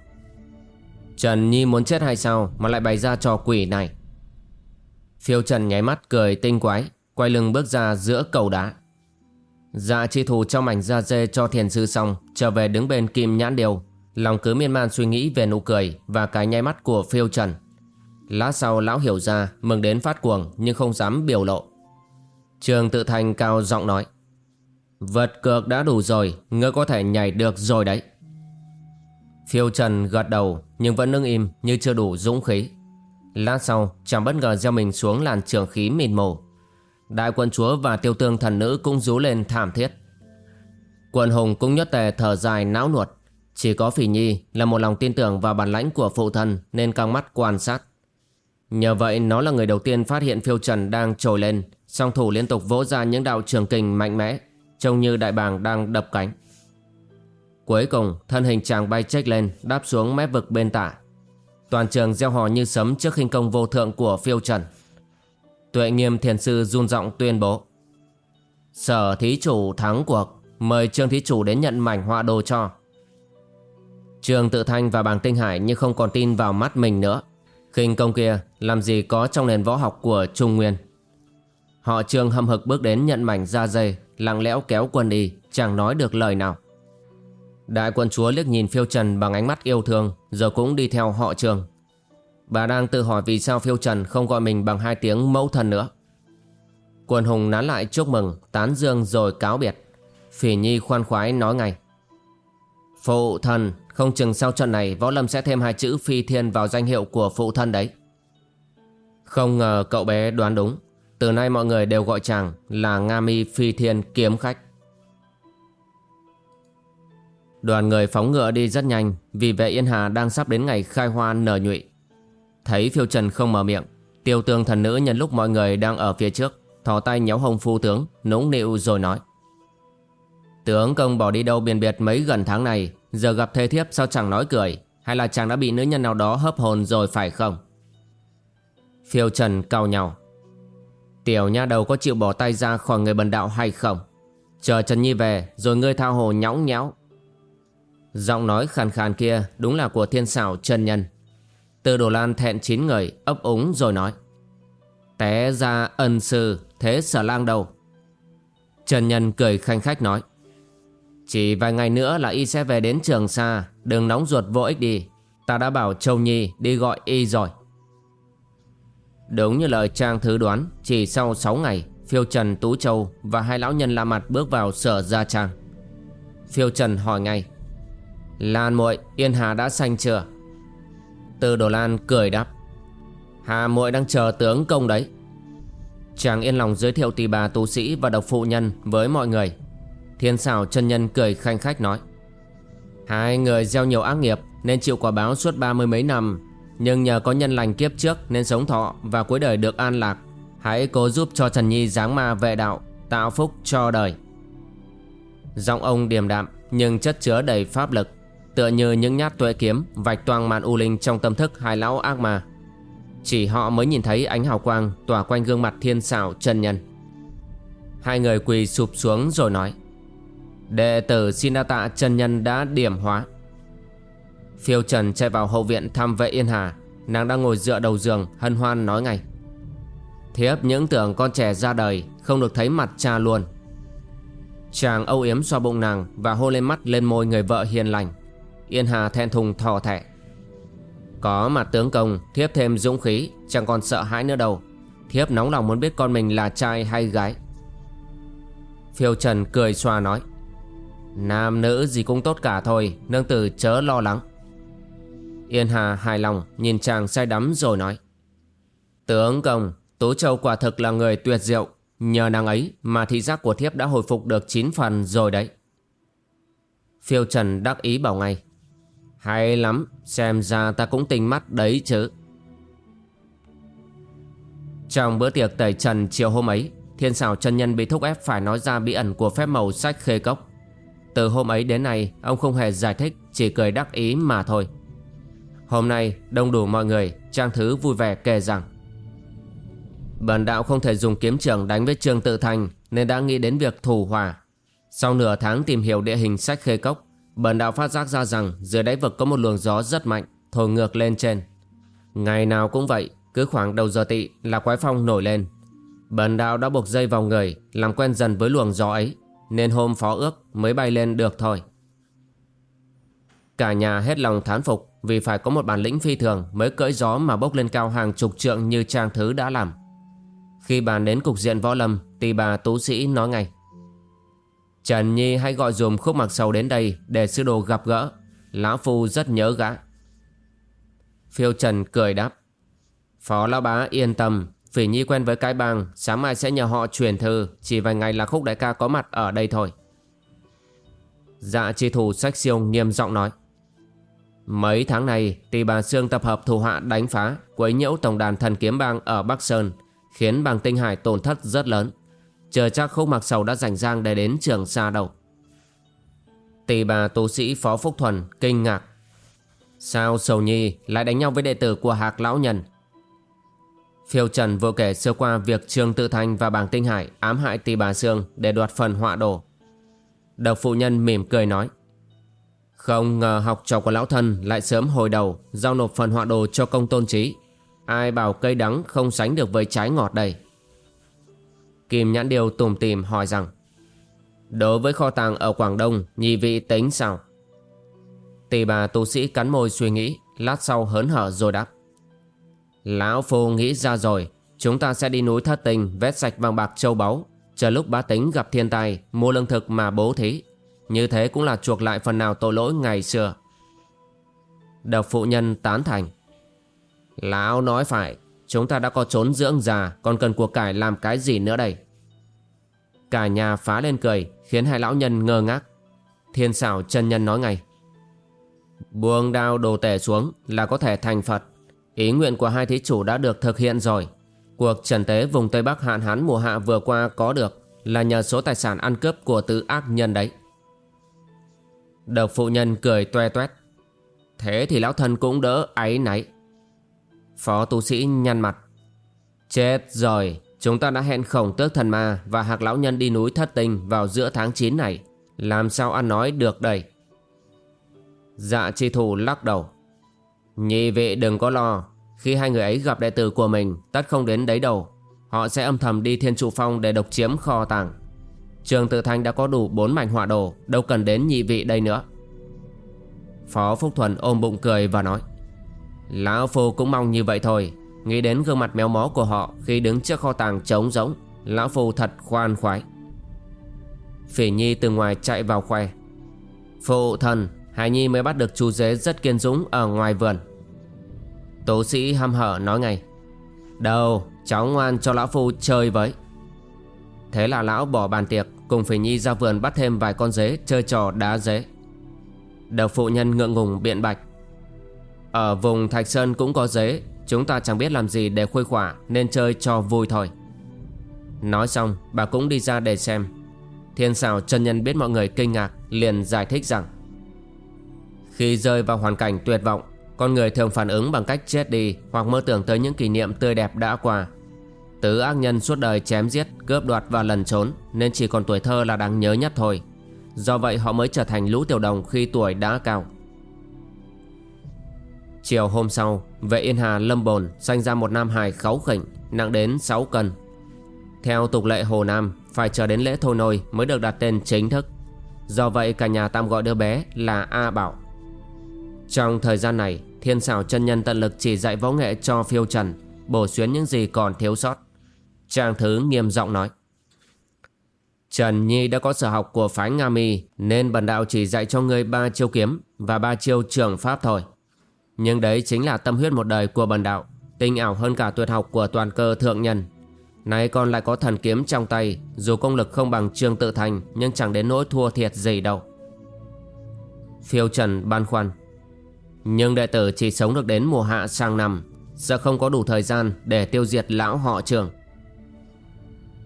Trần Nhi muốn chết hay sao Mà lại bày ra trò quỷ này? Phiêu Trần nháy mắt cười tinh quái, Quay lưng bước ra giữa cầu đá. Dạ chi thù trong mảnh da dê cho thiền sư xong, Trở về đứng bên kim nhãn điều. Lòng cứ miên man suy nghĩ về nụ cười Và cái nháy mắt của phiêu trần. Lát sau lão hiểu ra, Mừng đến phát cuồng nhưng không dám biểu lộ. Trường tự thành cao giọng nói, Vật cược đã đủ rồi, Ngươi có thể nhảy được rồi đấy. Phiêu trần gật đầu, Nhưng vẫn đứng im như chưa đủ dũng khí. Lát sau, chàng bất ngờ gieo mình xuống làn trường khí mịt mù. Đại quân chúa và tiêu tương thần nữ cũng rú lên thảm thiết. Quần hùng cũng nhất tề thở dài não nuột. Chỉ có Phỉ Nhi là một lòng tin tưởng vào bản lãnh của phụ thân Nên căng mắt quan sát. Nhờ vậy, nó là người đầu tiên phát hiện phiêu trần đang trồi lên, Song thủ liên tục vỗ ra những đạo trường kình mạnh mẽ, Trông như đại bàng đang đập cánh. Cuối cùng, thân hình chàng bay trách lên, Đáp xuống mép vực bên tả Toàn trường gieo hò như sấm trước khinh công vô thượng của phiêu trần. Tuệ nghiêm thiền sư run giọng tuyên bố, Sở thí chủ thắng cuộc, Mời trương thí chủ đến nhận mảnh họa đồ cho. Trương tự thanh và bàng tinh hải như không còn tin vào mắt mình nữa. Khinh công kia làm gì có trong nền võ học của Trung Nguyên. Họ trương hâm hực bước đến nhận mảnh da dây Lặng lẽo kéo quân đi Chẳng nói được lời nào. Đại quân chúa liếc nhìn phiêu trần bằng ánh mắt yêu thương, Giờ cũng đi theo họ trường. Bà đang tự hỏi vì sao phiêu trần không gọi mình bằng hai tiếng mẫu thần nữa. Quân hùng nán lại chúc mừng, Tán dương rồi cáo biệt. Phỉ nhi khoan khoái nói ngay. Phụ thần Không chừng sau trận này Võ Lâm sẽ thêm hai chữ phi thiên vào danh hiệu của phụ thân đấy. Không ngờ cậu bé đoán đúng. Từ nay mọi người đều gọi chàng là Nga Mi Phi Thiên Kiếm Khách. Đoàn người phóng ngựa đi rất nhanh, Vì vệ Yên Hà đang sắp đến ngày khai hoa nở nhụy. Thấy phiêu trần không mở miệng, Tiêu tương thần nữ nhân lúc mọi người đang ở phía trước, Thò tay nhéo hồng phu tướng, Nũng nịu rồi nói. Tướng công bỏ đi đâu biền biệt mấy gần tháng này, Giờ gặp thê thiếp sao chẳng nói cười, Hay là chàng đã bị nữ nhân nào đó hấp hồn rồi phải không? Phiêu trần cao nhau. Tiểu nha đầu có chịu bỏ tay ra khỏi người bần đạo hay không? Chờ Trần Nhi về, Rồi ngươi thao hồ nhõng nhẽo Giọng nói khàn khàn kia Đúng là của thiên xảo chân nhân. Từ đồ lan thẹn chín người, ấp úng rồi nói. Té ra ân sư, Thế sở lang đầu. Trần nhân cười khanh khách nói. Chỉ vài ngày nữa là y sẽ về đến trường xa, Đừng nóng ruột vô ích đi. Ta đã bảo Châu Nhi đi gọi y rồi. Đúng như lời Trang thứ đoán, Chỉ sau 6 ngày, Phiêu Trần, Tú Châu và hai lão nhân la mặt bước vào sở Gia Trang. Phiêu Trần hỏi ngay. Lan muội, Yên Hà đã xanh chưa? Tư Đồ Lan cười đáp. Hà muội đang chờ tướng công đấy. Chàng yên lòng giới thiệu tỷ bà tu sĩ và độc phụ nhân với mọi người. Thiên xảo chân nhân cười khanh khách nói. Hai người gieo nhiều ác nghiệp nên chịu quả báo suốt ba mươi mấy năm. Nhưng nhờ có nhân lành kiếp trước nên sống thọ và cuối đời được an lạc. Hãy cố giúp cho Trần Nhi giáng ma vệ đạo, Tạo phúc cho đời. Giọng ông điềm đạm nhưng chất chứa đầy pháp lực. Tựa như những nhát tuệ kiếm, vạch toang màn u linh trong tâm thức hai lão ác ma. Chỉ họ mới nhìn thấy ánh hào quang tỏa quanh gương mặt thiên xảo chân nhân. Hai người quỳ sụp xuống rồi nói, Đệ tử xin đa tạ chân nhân đã điểm hóa. Phiêu Trần chạy vào hậu viện thăm vệ Yên Hà, Nàng đang ngồi dựa đầu giường, hân hoan nói ngay, Thiếp, những tưởng con trẻ ra đời Không được thấy mặt cha luôn. Chàng âu yếm xoa bụng nàng Và hôn lên mắt lên môi người vợ hiền lành. Yên Hà thẹn thùng thò thẻ. Có mặt tướng công, Thiếp thêm dũng khí, Chẳng còn sợ hãi nữa đâu. Thiếp nóng lòng muốn biết con mình là trai hay gái. Phiêu Trần cười xoa nói, Nam nữ gì cũng tốt cả thôi, Nương tử chớ lo lắng. Yên Hà hài lòng Nhìn chàng say đắm rồi nói, Tướng công, Tú Châu quả thực là người tuyệt diệu. Nhờ nàng ấy mà thị giác của thiếp đã hồi phục được 9 phần rồi đấy. Phiêu Trần đắc ý bảo ngay hay lắm, xem ra ta cũng tinh mắt đấy chứ. Trong bữa tiệc tẩy trần chiều hôm ấy, thiên xảo chân nhân bị thúc ép phải nói ra bí ẩn của phép màu sách khê cốc. Từ hôm ấy đến nay, ông không hề giải thích, chỉ cười đắc ý mà thôi. Hôm nay, đông đủ mọi người, Trang Thứ vui vẻ kể rằng Bần đạo không thể dùng kiếm trường đánh với Trương Tự Thành nên đã nghĩ đến việc thủ hòa. Sau nửa tháng tìm hiểu địa hình sách khê cốc, Bần đạo phát giác ra rằng dưới đáy vực có một luồng gió rất mạnh, thổi ngược lên trên. Ngày nào cũng vậy, cứ khoảng đầu giờ tị là quái phong nổi lên. Bần đạo đã buộc dây vào người, làm quen dần với luồng gió ấy, nên hôm phó ước mới bay lên được thôi. Cả nhà hết lòng thán phục vì phải có một bản lĩnh phi thường mới cưỡi gió mà bốc lên cao hàng chục trượng như trang thứ đã làm. Khi bàn đến cục diện võ lâm thì bà tú sĩ nói ngay. Trần Nhi hãy gọi dùm khúc mặc sầu đến đây để sư đồ gặp gỡ. Lão Phu rất nhớ gã. Phiêu Trần cười đáp. Phó Lão Bá, yên tâm. Phỉ Nhi quen với cái bang. Sáng mai sẽ nhờ họ truyền thư. Chỉ vài ngày là khúc đại ca có mặt ở đây thôi. Dạ chi thủ sách siêu nghiêm giọng nói. Mấy tháng này tỷ bà Sương tập hợp thủ hạ đánh phá quấy nhiễu tổng đàn thần kiếm bang ở Bắc Sơn, khiến bang tinh hải tổn thất rất lớn. Chờ chắc khúc mặc sầu đã rảnh rang để đến trường xa đâu Tỷ bà tu sĩ Phó Phúc Thuần kinh ngạc Sao sầu nhi lại đánh nhau với đệ tử của hạc lão nhân Phiêu Trần vừa kể sơ qua việc Trương Tự Thanh và bảng Tinh Hải ám hại tỷ bà Sương để đoạt phần họa đồ. Độc phụ nhân mỉm cười nói. Không ngờ học trò của lão thân lại sớm hồi đầu giao nộp phần họa đồ cho công tôn trí. Ai bảo cây đắng không sánh được với trái ngọt đây. Kim Nhãn Điều tùm tìm hỏi rằng, Đối với kho tàng ở Quảng Đông, Nhị vị tính sao? Tỷ bà tu sĩ cắn môi suy nghĩ, Lát sau hớn hở rồi đáp, Lão Phu nghĩ ra rồi, Chúng ta sẽ đi núi thất tình Vét sạch vàng bạc châu báu, Chờ lúc bá tính gặp thiên tai, Mua lương thực mà bố thí. Như thế cũng là chuộc lại phần nào tội lỗi ngày xưa. Độc phụ nhân tán thành, Lão nói phải Chúng ta đã có trốn dưỡng già, Còn cần của cải làm cái gì nữa đây? Cả nhà phá lên cười, Khiến hai lão nhân ngơ ngác. Thiên xảo chân nhân nói ngay. Buông đao đồ tể xuống Là có thể thành Phật. Ý nguyện của hai thí chủ đã được thực hiện rồi. Cuộc trần tế vùng Tây Bắc hạn hán mùa hạ vừa qua có được Là nhờ số tài sản ăn cướp của tứ ác nhân đấy. Độc phụ nhân cười toe toét. Thế thì lão thân cũng đỡ áy náy. Phó tu sĩ nhăn mặt. Chết rồi, Chúng ta đã hẹn khổng tước thần ma Và hạc lão nhân đi núi thất tình Vào giữa tháng 9 này. Làm sao ăn nói được đây? Dạ chi thủ lắc đầu. Nhị vị đừng có lo, Khi hai người ấy gặp đệ tử của mình, Tất không đến đấy đâu. Họ sẽ âm thầm đi thiên trụ phong để độc chiếm kho tàng. Trường tự thanh đã có đủ bốn mảnh họa đồ, Đâu cần đến nhị vị đây nữa. Phó Phúc Thuần ôm bụng cười và nói. Lão Phu cũng mong như vậy thôi. Nghĩ đến gương mặt méo mó của họ Khi đứng trước kho tàng trống rỗng, Lão Phu thật khoan khoái. Phỉ Nhi từ ngoài chạy vào khoe. Phụ thần Hải Nhi mới bắt được chú dế rất kiên dũng Ở ngoài vườn. Tố sĩ hăm hở nói ngay. Đâu, cháu ngoan cho Lão Phu chơi với. Thế là lão bỏ bàn tiệc, Cùng Phỉ Nhi ra vườn bắt thêm vài con dế Chơi trò đá dế Độc phụ nhân ngượng ngùng biện bạch. Ở vùng Thạch Sơn cũng có dế Chúng ta chẳng biết làm gì để khuây khỏa, Nên chơi cho vui thôi. Nói xong, bà cũng đi ra để xem. Thiên xào chân nhân biết mọi người kinh ngạc, Liền giải thích rằng, Khi rơi vào hoàn cảnh tuyệt vọng, Con người thường phản ứng bằng cách chết đi Hoặc mơ tưởng tới những kỷ niệm tươi đẹp đã qua. Tứ ác nhân suốt đời chém giết, Cướp đoạt và lần trốn, Nên chỉ còn tuổi thơ là đáng nhớ nhất thôi. Do vậy họ mới trở thành lũ tiểu đồng khi tuổi đã cao. Chiều hôm sau, Vệ Yên Hà lâm bồn Sanh ra một nam hài kháu khỉnh, Nặng đến 6 cân. Theo tục lệ Hồ Nam, Phải chờ đến lễ thôi nôi mới được đặt tên chính thức. Do vậy, cả nhà tạm gọi đứa bé là A Bảo. Trong thời gian này, Thiên xảo chân nhân tận lực chỉ dạy võ nghệ cho phiêu trần, Bổ xuyến những gì còn thiếu sót. Trang Thứ nghiêm giọng nói, Trần Nhi đã có sở học của phái Nga Mi, Nên bần đạo chỉ dạy cho ngươi ba chiêu kiếm Và ba chiêu trường pháp thôi. Nhưng đấy chính là tâm huyết một đời của bần đạo, Tinh ảo hơn cả tuyệt học của toàn cơ thượng nhân. Nay con lại có thần kiếm trong tay, Dù công lực không bằng trương tự thành, Nhưng chẳng đến nỗi thua thiệt gì đâu. Phiêu Trần ban khoăn. Nhưng đệ tử chỉ sống được đến mùa hạ sang năm Sẽ không có đủ thời gian để tiêu diệt lão họ trường.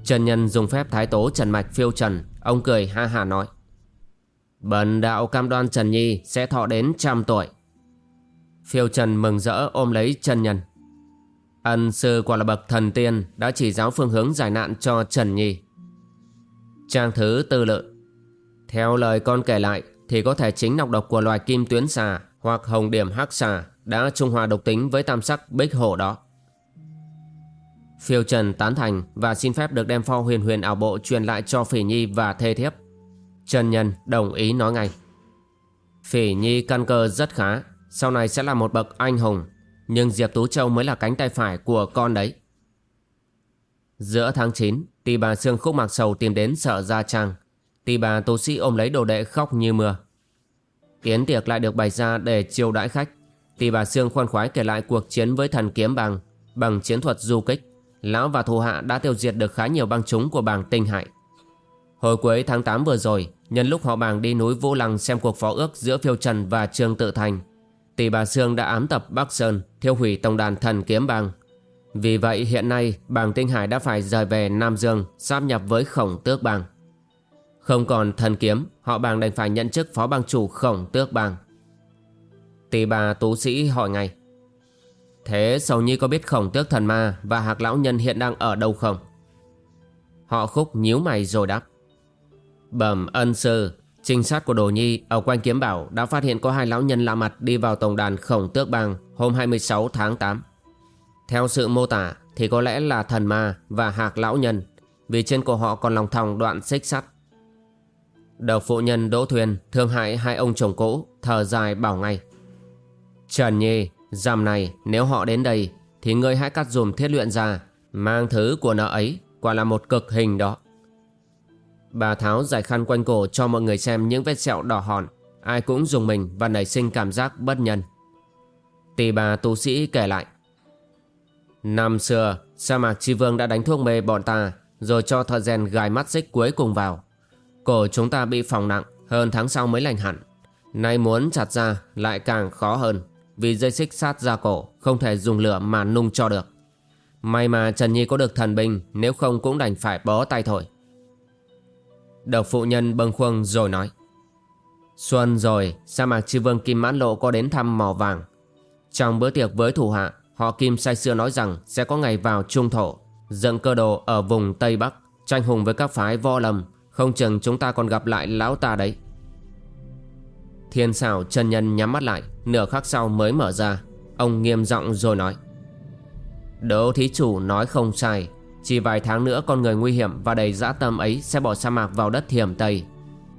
Trần Nhân dùng phép thái tố Trần Mạch phiêu trần, Ông cười ha hà nói. Bần đạo cam đoan Trần Nhi sẽ thọ đến trăm tuổi. Phiêu Trần mừng rỡ ôm lấy Trần Nhân. Ân sư quả là bậc thần tiên Đã chỉ giáo phương hướng giải nạn cho Trần Nhi. Trang thứ tư lự. Theo lời con kể lại Thì có thể chính nọc độc của loài kim tuyến xà Hoặc hồng điểm hắc xà Đã trung hòa độc tính với tam sắc bích hổ đó. Phiêu Trần tán thành và xin phép được đem pho huyền huyền ảo bộ truyền lại cho Phỉ Nhi và thê thiếp. Trần Nhân đồng ý nói ngay. Phỉ Nhi căn cơ rất khá, sau này sẽ là một bậc anh hùng, nhưng Diệp Tú Châu mới là cánh tay phải của con đấy. Giữa tháng 9, tỷ bà Sương khúc mạc sầu tìm đến sợ Gia Trang. Tỷ bà tố sĩ ôm lấy đồ đệ khóc như mưa. Tiến tiệc lại được bày ra để chiêu đãi khách. Tỷ bà Sương khoan khoái kể lại cuộc chiến với thần kiếm bằng, bằng chiến thuật du kích. Lão và thủ hạ đã tiêu diệt được khá nhiều băng chúng của bàng tinh hại. Hồi cuối tháng 8 vừa rồi, nhân lúc họ bàng đi núi Vũ Lăng xem cuộc phó ước giữa Phiêu Trần và Trương Tự Thành, tỷ bà Sương đã ám tập Bắc Sơn, thiêu hủy tổng đàn thần kiếm bang. Vì vậy hiện nay bàng tinh hải đã phải rời về Nam Dương, sáp nhập với khổng tước bang. Không còn thần kiếm, họ bang đành phải nhận chức phó bang chủ khổng tước bang. Tỷ bà tú sĩ hỏi ngay. Thế Sầu Nhi có biết khổng tước thần ma và hạc lão nhân hiện đang ở đâu không? Họ khúc nhíu mày rồi đáp. Bẩm ân sư, trinh sát của Đồ Nhi ở quanh kiếm bảo đã phát hiện có hai lão nhân lạ mặt đi vào tổng đàn khổng tước bang hôm 26 tháng 8. Theo sự mô tả thì có lẽ là thần ma và hạc lão nhân, vì trên cổ họ còn lòng thòng đoạn xích sắt. Độc phụ nhân Đỗ Thuyền thương hại hai ông chồng cũ, thở dài bảo ngay. Trần Nhi, Dằm này, nếu họ đến đây Thì ngươi hãy cắt dùm thiết luyện ra, Mang thứ của nợ ấy, Quả là một cực hình đó Bà Tháo giải khăn quanh cổ cho mọi người xem những vết sẹo đỏ hòn. Ai cũng dùng mình và nảy sinh cảm giác bất nhân. Tỷ bà tu sĩ kể lại. Năm xưa, Sa mạc chi vương đã đánh thuốc mê bọn ta, Rồi cho thợ rèn gài mắt xích cuối cùng vào. Cổ chúng ta bị phòng nặng, Hơn tháng sau mới lành hẳn. Nay muốn chặt ra lại càng khó hơn, Vì dây xích sát ra cổ Không thể dùng lửa mà nung cho được. May mà Trần Nhi có được thần binh, Nếu không cũng đành phải bó tay thôi. Độc phụ nhân bâng khuâng rồi nói, Xuân rồi, Sa mạc chi vương Kim Mãn Lộ có đến thăm mỏ vàng. Trong bữa tiệc với thủ hạ, Họ Kim say xưa nói rằng Sẽ có ngày vào trung thổ, Dựng cơ đồ ở vùng Tây Bắc, Tranh hùng với các phái vo lầm Không chừng chúng ta còn gặp lại lão ta đấy. Thiên xảo chân nhân nhắm mắt lại, Nửa khắc sau mới mở ra. Ông nghiêm giọng rồi nói, Đỗ thí chủ nói không sai chỉ vài tháng nữa con người nguy hiểm và đầy dã tâm ấy Sẽ bỏ sa mạc vào đất thiểm Tây.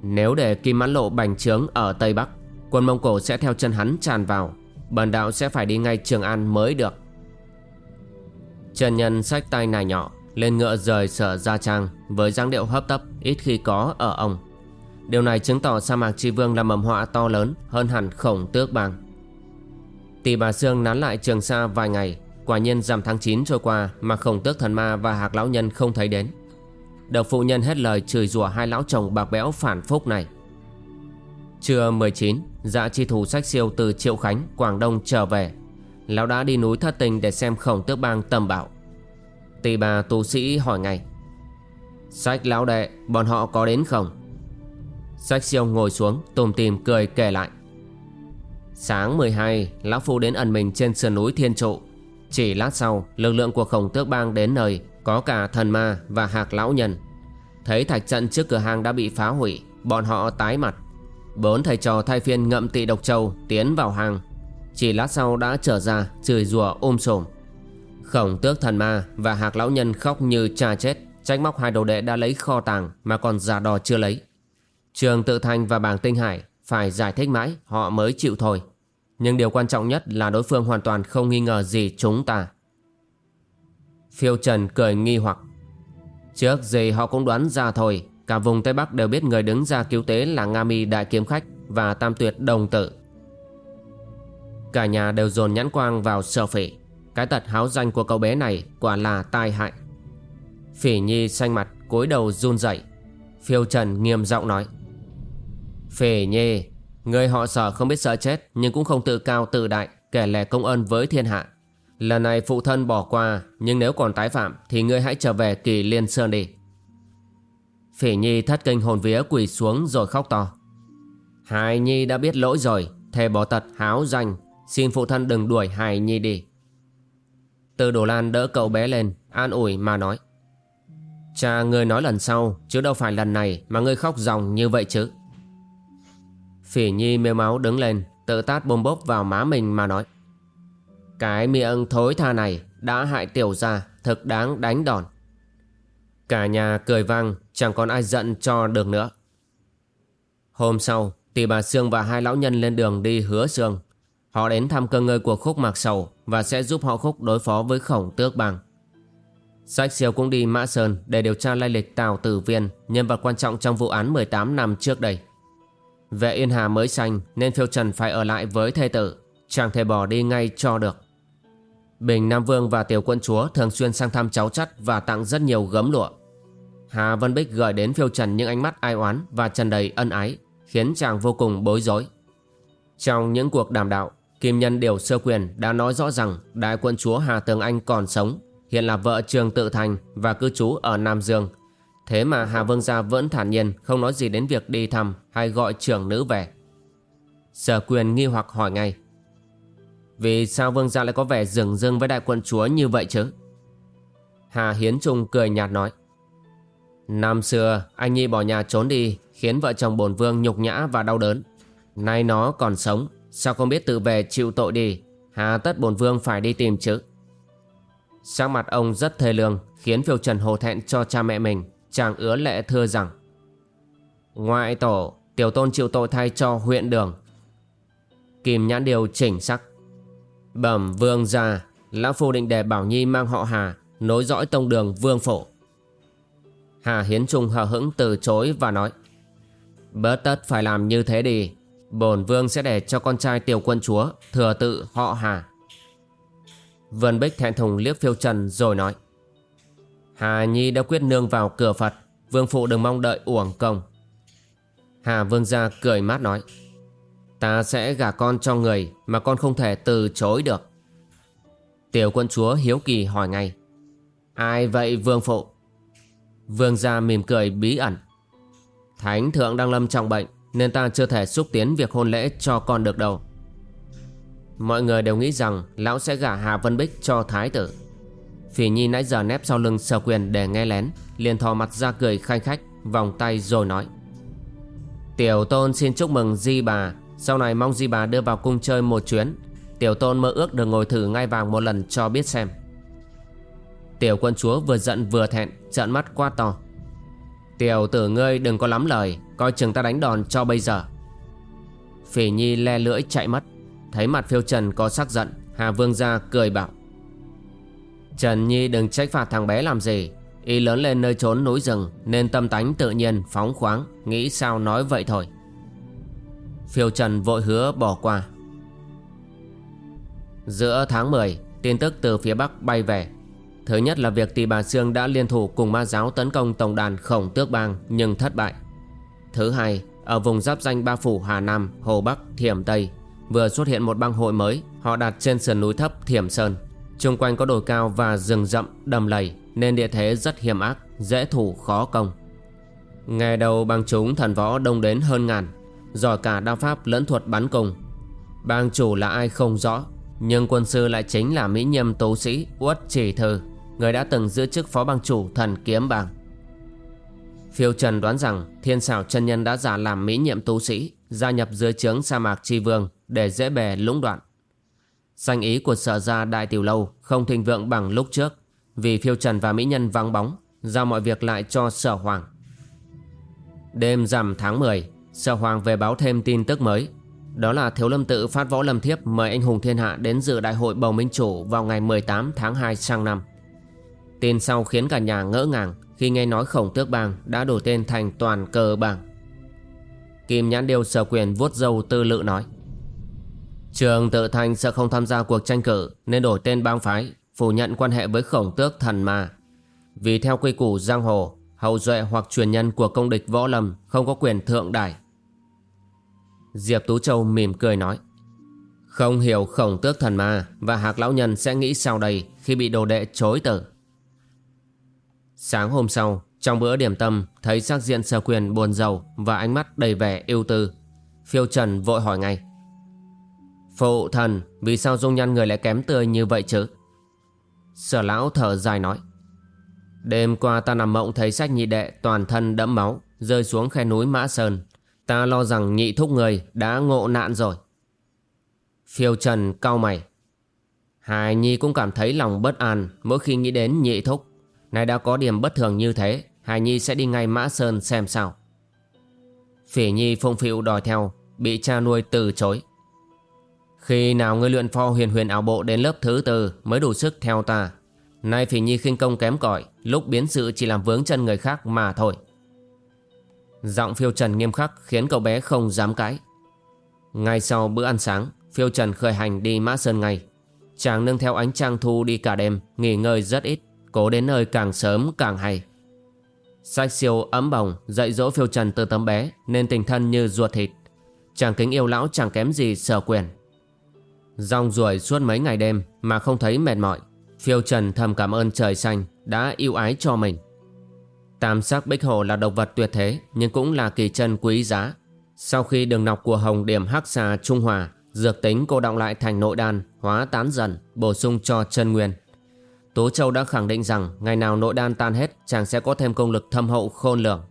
Nếu để Kim Mãn Lộ bành trướng ở Tây Bắc, Quân Mông Cổ sẽ theo chân hắn tràn vào. Bần đạo sẽ phải đi ngay Trường An mới được. Trần Nhân sách tay nài nhỏ, Lên ngựa rời sở Gia Trang Với dáng điệu hấp tấp, ít khi có ở ông. Điều này chứng tỏ sa mạc tri vương là mầm họa to lớn, Hơn hẳn khổng tước bang. Tỷ bà Sương nán lại trường sa vài ngày Quả nhiên dằm tháng 9 trôi qua Mà khổng tước thần ma và hạc lão nhân không thấy đến. Độc phụ nhân hết lời chửi rủa hai lão chồng bạc bẽo phản phúc này. Trưa 19 Dạ chi thủ sách siêu từ Triệu Khánh, Quảng Đông trở về. Lão đã đi núi thất tình để xem khổng tước bang tầm bảo Tỷ bà tu sĩ hỏi ngay, Sách lão đệ, Bọn họ có đến không? Sách siêu ngồi xuống, tùm tìm cười kể lại, Sáng 12 Lão Phu đến ẩn mình trên sườn núi Thiên Trụ. Chỉ lát sau, Lực lượng của khổng tước bang đến nơi, Có cả thần ma và hạc lão nhân. Thấy thạch trận trước cửa hàng đã bị phá hủy, Bọn họ tái mặt. Bốn thầy trò thay phiên ngậm tị độc châu Tiến vào hàng. Chỉ lát sau đã trở ra, chửi rủa um ôm sồm Khổng tước thần ma và hạc lão nhân khóc như cha chết, Trách móc hai đồ đệ đã lấy kho tàng Mà còn giả đò chưa lấy. Trường Tự Thành và Bảng Tinh Hải Phải giải thích mãi, họ mới chịu thôi. Nhưng điều quan trọng nhất là đối phương hoàn toàn không nghi ngờ gì chúng ta Phiêu Trần cười nghi hoặc Trước gì họ cũng đoán ra thôi Cả vùng Tây Bắc đều biết người đứng ra cứu tế là Nga Mi Đại Kiếm Khách và Tam Tuyệt Đồng Tử. Cả nhà đều dồn nhãn quang vào sở phỉ. Cái tật háo danh của cậu bé này quả là tai hại. Phỉ Nhi xanh mặt cúi đầu run rẩy. Phiêu Trần nghiêm giọng nói. Phỉ Nhi, người họ sở không biết sợ chết nhưng cũng không tự cao tự đại kể lẻ công ơn với thiên hạ. Lần này phụ thân bỏ qua nhưng nếu còn tái phạm thì ngươi hãy trở về kỳ liên sơn đi. Phỉ Nhi thất kinh hồn vía quỳ xuống rồi khóc to. Hài Nhi đã biết lỗi rồi, thề bỏ tật háo danh, xin phụ thân đừng đuổi Hài Nhi đi. Từ Đồ Lan đỡ cậu bé lên, an ủi mà nói. Cha ngươi nói lần sau, chứ đâu phải lần này mà ngươi khóc ròng như vậy chứ. Phỉ Nhi mêu máu đứng lên, tự tát bôm bốp vào má mình mà nói. Cái miệng thối tha này đã hại tiểu gia, thực đáng đánh đòn. Cả nhà cười vang Chẳng còn ai giận cho được nữa Hôm sau Tỷ bà Sương và hai lão nhân lên đường đi hứa Sương Họ đến thăm cơ ngơi của khúc mạc sầu Và sẽ giúp họ khúc đối phó với khổng tước bang Sách siêu cũng đi Mã Sơn Để điều tra lai lịch Tào Tử Viên Nhân vật quan trọng trong vụ án 18 năm trước đây Vệ Yên Hà mới sanh Nên phiêu trần phải ở lại với thê tử Chẳng thể bỏ đi ngay cho được Bình Nam Vương và Tiểu Quân Chúa thường xuyên sang thăm cháu chắt và tặng rất nhiều gấm lụa. Hà Vân Bích gửi đến phiêu trần những ánh mắt ai oán và tràn đầy ân ái, khiến chàng vô cùng bối rối. Trong những cuộc đàm đạo, Kim Nhân Điều Sơ Quyền đã nói rõ rằng Đại Quân Chúa Hà Tường Anh còn sống, hiện là vợ Trường Tự Thành và cư trú ở Nam Dương. Thế mà Hà Vương Gia vẫn thản nhiên không nói gì đến việc đi thăm hay gọi trưởng nữ về. Sở Quyền nghi hoặc hỏi ngay. Vì sao vương gia lại có vẻ rừng rưng với đại quân chúa như vậy chứ? Hà Hiến Trung cười nhạt nói. Năm xưa anh Nhi bỏ nhà trốn đi khiến vợ chồng bổn vương nhục nhã và đau đớn. Nay nó còn sống, sao không biết tự về chịu tội đi, hà tất bổn vương phải đi tìm chứ? Sắc mặt ông rất thê lương khiến phiêu trần hồ thẹn cho cha mẹ mình, chàng ứa lệ thưa rằng Ngoại tổ, tiểu tôn chịu tội thay cho huyện đường. Kim nhãn điều chỉnh sắc. Bẩm vương gia Lão Phu định để Bảo Nhi mang họ Hà Nối dõi tông đường vương phổ Hà Hiến Trung hờ hững từ chối và nói Bớt tất phải làm như thế đi Bổn vương sẽ để cho con trai tiểu quân chúa Thừa tự họ Hà. Vân Bích thẹn thùng liếc phiêu trần rồi nói Hà Nhi đã quyết nương vào cửa Phật. Vương phụ đừng mong đợi uổng công. Hà Vương gia cười mát nói, Ta sẽ gả con cho người Mà con không thể từ chối được. Tiểu quân chúa hiếu kỳ hỏi ngay, Ai vậy, vương phụ? Vương gia mỉm cười bí ẩn, Thánh thượng đang lâm trọng bệnh Nên ta chưa thể xúc tiến việc hôn lễ cho con được đâu. Mọi người đều nghĩ rằng Lão sẽ gả Hà Vân Bích cho thái tử. Phỉ Nhi nãy giờ nép sau lưng sở quyền để nghe lén, liền thò mặt ra cười khanh khách, Vòng tay rồi nói. Tiểu tôn xin chúc mừng Di bà, Sau này mong Di bà đưa vào cung chơi một chuyến. Tiểu tôn mơ ước được ngồi thử ngai vàng một lần cho biết xem. Tiểu quân chúa vừa giận vừa thẹn, Trợn mắt quá to. Tiểu tử ngươi đừng có lắm lời, Coi chừng ta đánh đòn cho bây giờ. Phỉ nhi le lưỡi chạy mất, Thấy mặt phiêu trần có sắc giận, Hà vương ra cười bảo. Trần Nhi đừng trách phạt thằng bé làm gì Y lớn lên nơi trốn núi rừng Nên tâm tánh tự nhiên phóng khoáng Nghĩ sao nói vậy thôi Phiêu Trần vội hứa bỏ qua Giữa tháng 10 Tin tức từ phía Bắc bay về Thứ nhất là việc Tỷ Bà Sương đã liên thủ cùng ma giáo tấn công tổng đàn khổng tước bang nhưng thất bại. Thứ hai, ở vùng giáp danh ba phủ Hà Nam, Hồ Bắc, Thiểm Tây vừa xuất hiện một bang hội mới, họ đặt trên sườn núi thấp Thiểm Sơn. Trung quanh có đồi cao và rừng rậm, đầm lầy nên địa thế rất hiểm ác, dễ thủ khó công. Ngày đầu bang chúng thần võ đông đến hơn ngàn, giỏi cả đao pháp lẫn thuật bắn cùng. Bang chủ là ai không rõ, nhưng quân sư lại chính là mỹ nhâm tố sĩ Uất Chỉ Thư Người đã từng giữ chức phó bang chủ thần kiếm bang Phiêu Trần đoán rằng thiên xảo chân nhân đã giả làm mỹ nhiệm tố sĩ Gia nhập dưới trướng sa mạc tri vương để dễ bề lũng đoạn Danh ý của sở gia đại tiểu lâu không thịnh vượng bằng lúc trước Vì phiêu trần và mỹ nhân vắng bóng, Giao mọi việc lại cho sở hoàng Đêm rằm tháng 10 Sở hoàng về báo thêm tin tức mới Đó là Thiếu Lâm Tự phát võ lâm thiếp Mời anh hùng thiên hạ đến dự đại hội bầu minh chủ Vào ngày 18 tháng 2 sang năm Tin sau khiến cả nhà ngỡ ngàng khi nghe nói khổng tước bang đã đổi tên thành toàn cờ bảng. Kim nhãn điều sở quyền vuốt dâu tư lự nói. Trường tự thành sợ không tham gia cuộc tranh cử nên đổi tên bang phái, phủ nhận quan hệ với khổng tước thần ma. Vì theo quy củ giang hồ, hậu duệ hoặc truyền nhân của công địch võ lâm không có quyền thượng đài. Diệp Tú Châu mỉm cười nói. Không hiểu khổng tước thần ma và hạc lão nhân sẽ nghĩ sao đây khi bị đồ đệ chối tử. Sáng hôm sau, trong bữa điểm tâm, thấy sắc diện sở quyền buồn rầu và ánh mắt đầy vẻ yêu tư. Phiêu Trần vội hỏi ngay. Phụ thần, vì sao dung nhan người lại kém tươi như vậy chứ? Sở lão thở dài nói. Đêm qua ta nằm mộng thấy sách nhị đệ toàn thân đẫm máu, rơi xuống khe núi Mã Sơn. Ta lo rằng nhị thúc người đã ngộ nạn rồi. Phiêu Trần cau mày. Hài Nhi cũng cảm thấy lòng bất an mỗi khi nghĩ đến nhị thúc. Nay đã có điểm bất thường như thế Hải Nhi sẽ đi ngay Mã Sơn xem sao Phỉ Nhi phung phịu đòi theo Bị cha nuôi từ chối khi nào ngươi luyện pho huyền huyền ảo bộ đến lớp thứ tư Mới đủ sức theo ta. Nay Phỉ Nhi khinh công kém cỏi, Lúc biến sự chỉ làm vướng chân người khác mà thôi. Giọng phiêu trần nghiêm khắc Khiến cậu bé không dám cãi. Ngay sau bữa ăn sáng, Phiêu trần khởi hành đi Mã Sơn ngay. Chàng nương theo ánh trăng thu đi cả đêm, Nghỉ ngơi rất ít, Cố đến nơi càng sớm càng hay. Sách siêu ấm bồng Dạy dỗ phiêu trần từ tấm bé, Nên tình thân như ruột thịt. Chàng kính yêu lão chẳng kém gì sở quyền. Rong ruổi suốt mấy ngày đêm Mà không thấy mệt mỏi Phiêu trần thầm cảm ơn trời xanh Đã yêu ái cho mình Tam sắc bích hồ là độc vật tuyệt thế Nhưng cũng là kỳ chân quý giá Sau khi đường nọc của hồng điểm hắc xà trung hòa Dược tính cô động lại thành nội đan Hóa tán dần Bổ sung cho chân nguyên Tố Châu đã khẳng định rằng ngày nào nội đan tan hết chàng sẽ có thêm công lực thâm hậu khôn lường.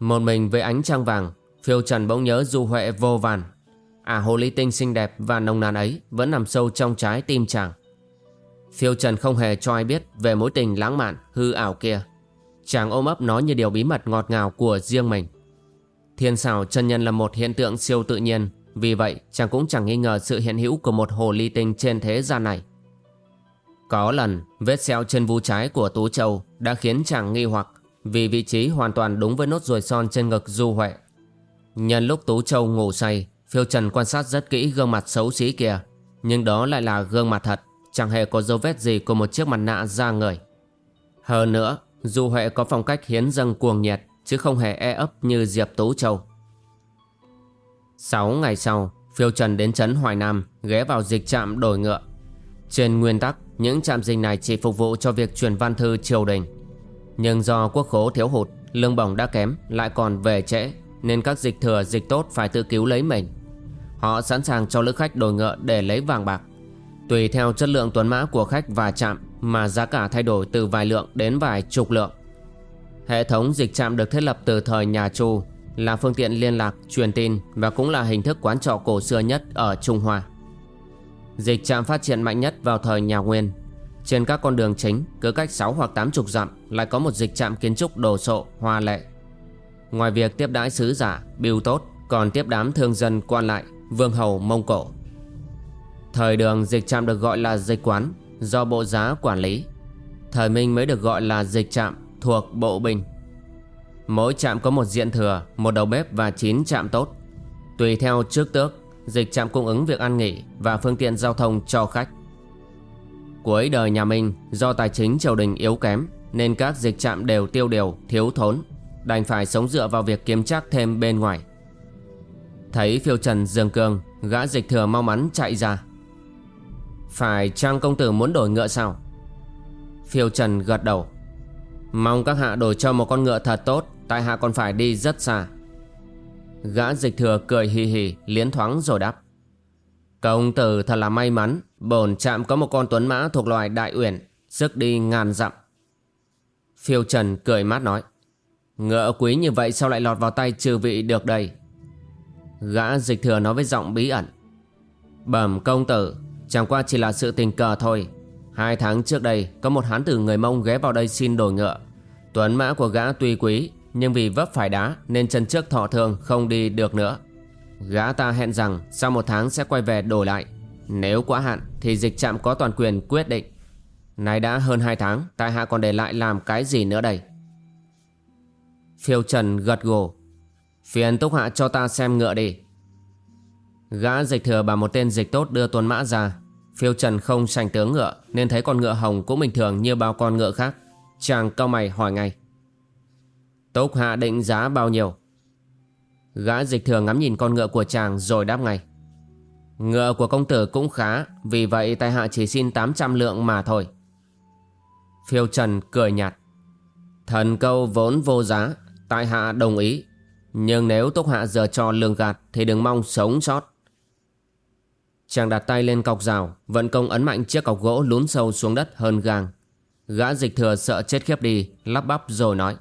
Một mình với ánh trăng vàng, phiêu trần bỗng nhớ du huệ vô vàn. À hồ ly tinh xinh đẹp và nồng nàn ấy vẫn nằm sâu trong trái tim chàng. Phiêu trần không hề cho ai biết về mối tình lãng mạn hư ảo kia. Chàng ôm ấp nó như điều bí mật ngọt ngào của riêng mình. Thiên xảo chân nhân là một hiện tượng siêu tự nhiên, vì vậy chàng cũng chẳng nghi ngờ sự hiện hữu của một hồ ly tinh trên thế gian này. Có lần vết sẹo trên vú trái của Tú Châu đã khiến chàng nghi hoặc vì vị trí hoàn toàn đúng với nốt ruồi son trên ngực Du Huệ. Nhân lúc Tú Châu ngủ say, Phiêu Trần quan sát rất kỹ gương mặt xấu xí kia, nhưng đó lại là gương mặt thật, chẳng hề có dấu vết gì của một chiếc mặt nạ da người. Hơn nữa, Du Huệ có phong cách hiến dâng cuồng nhiệt chứ không hề e ấp như Diệp Tú Châu. Sáu ngày sau, Phiêu Trần đến trấn Hoài Nam ghé vào dịch trạm đổi ngựa. Trên nguyên tắc, những trạm dịch này chỉ phục vụ cho việc truyền văn thư triều đình. Nhưng do quốc khố thiếu hụt, lương bổng đã kém lại còn về trễ nên các dịch thừa dịch tốt phải tự cứu lấy mình. Họ sẵn sàng cho lữ khách đổi ngựa để lấy vàng bạc. Tùy theo chất lượng tuấn mã của khách và chạm mà giá cả thay đổi từ vài lượng đến vài chục lượng. Hệ thống dịch trạm được thiết lập từ thời nhà Chu là phương tiện liên lạc, truyền tin và cũng là hình thức quán trọ cổ xưa nhất ở Trung Hoa. Dịch trạm phát triển mạnh nhất vào thời nhà Nguyên. Trên các con đường chính, cứ cách 6 hoặc 8 chục dặm lại có một dịch trạm kiến trúc đồ sộ, hoa lệ. Ngoài việc tiếp đãi sứ giả, biêu tốt, còn tiếp đám thương dân quan lại, vương hầu Mông Cổ. Thời đường dịch trạm được gọi là dịch quán do bộ giá quản lý. Thời Minh mới được gọi là dịch trạm thuộc bộ binh. Mỗi trạm có một diện thừa, một đầu bếp và 9 trạm tốt. Tùy theo trước tước, dịch trạm cung ứng việc ăn nghỉ và phương tiện giao thông cho khách. Cuối đời nhà Minh, do tài chính triều đình yếu kém nên các dịch trạm đều tiêu điều, thiếu thốn, đành phải sống dựa vào việc kiếm chắc thêm bên ngoài. Thấy phiêu trần dương cương, gã dịch thừa mau mắn chạy ra. Phải trang công tử muốn đổi ngựa sao? Phiêu trần gật đầu. Mong các hạ đổi cho một con ngựa thật tốt Tại hạ còn phải đi rất xa Gã dịch thừa cười hì hì Liến thoáng rồi đáp Công tử thật là may mắn Bổn chạm có một con tuấn mã thuộc loài đại uyển Sức đi ngàn dặm Phiêu trần cười mát nói Ngựa quý như vậy sao lại lọt vào tay trừ vị được đây Gã dịch thừa nói với giọng bí ẩn. Bẩm công tử, Chẳng qua chỉ là sự tình cờ thôi. Hai tháng trước đây, có một hán tử người Mông ghé vào đây xin đổi ngựa. Tuấn mã của gã tuy quý, Nhưng vì vấp phải đá nên chân trước thọ thương không đi được nữa. Gã ta hẹn rằng sau một tháng sẽ quay về đổi lại. Nếu quá hạn thì dịch trạm có toàn quyền quyết định. Nay đã hơn hai tháng, Tại hạ còn để lại làm cái gì nữa đây? Phiêu Trần gật gù. Phiền túc hạ cho ta xem ngựa đi. Gã dịch thừa bảo một tên dịch tốt đưa tuần mã ra. Phiêu Trần không sành tướng ngựa, Nên thấy con ngựa hồng cũng bình thường như bao con ngựa khác. Chàng cau mày hỏi ngay. Túc hạ định giá bao nhiêu? Gã dịch thừa ngắm nhìn con ngựa của chàng rồi đáp ngay. Ngựa của công tử cũng khá, Vì vậy tại hạ chỉ xin 800 lượng mà thôi. Phiêu Trần cười nhạt. Thần câu vốn vô giá, Tại hạ đồng ý. Nhưng nếu Túc Hạ giờ cho lường gạt Thì đừng mong sống sót. Chàng đặt tay lên cọc rào, Vận công ấn mạnh chiếc cọc gỗ lún sâu xuống đất hơn gang. Gã dịch thừa sợ chết khiếp đi, Lắp bắp rồi nói.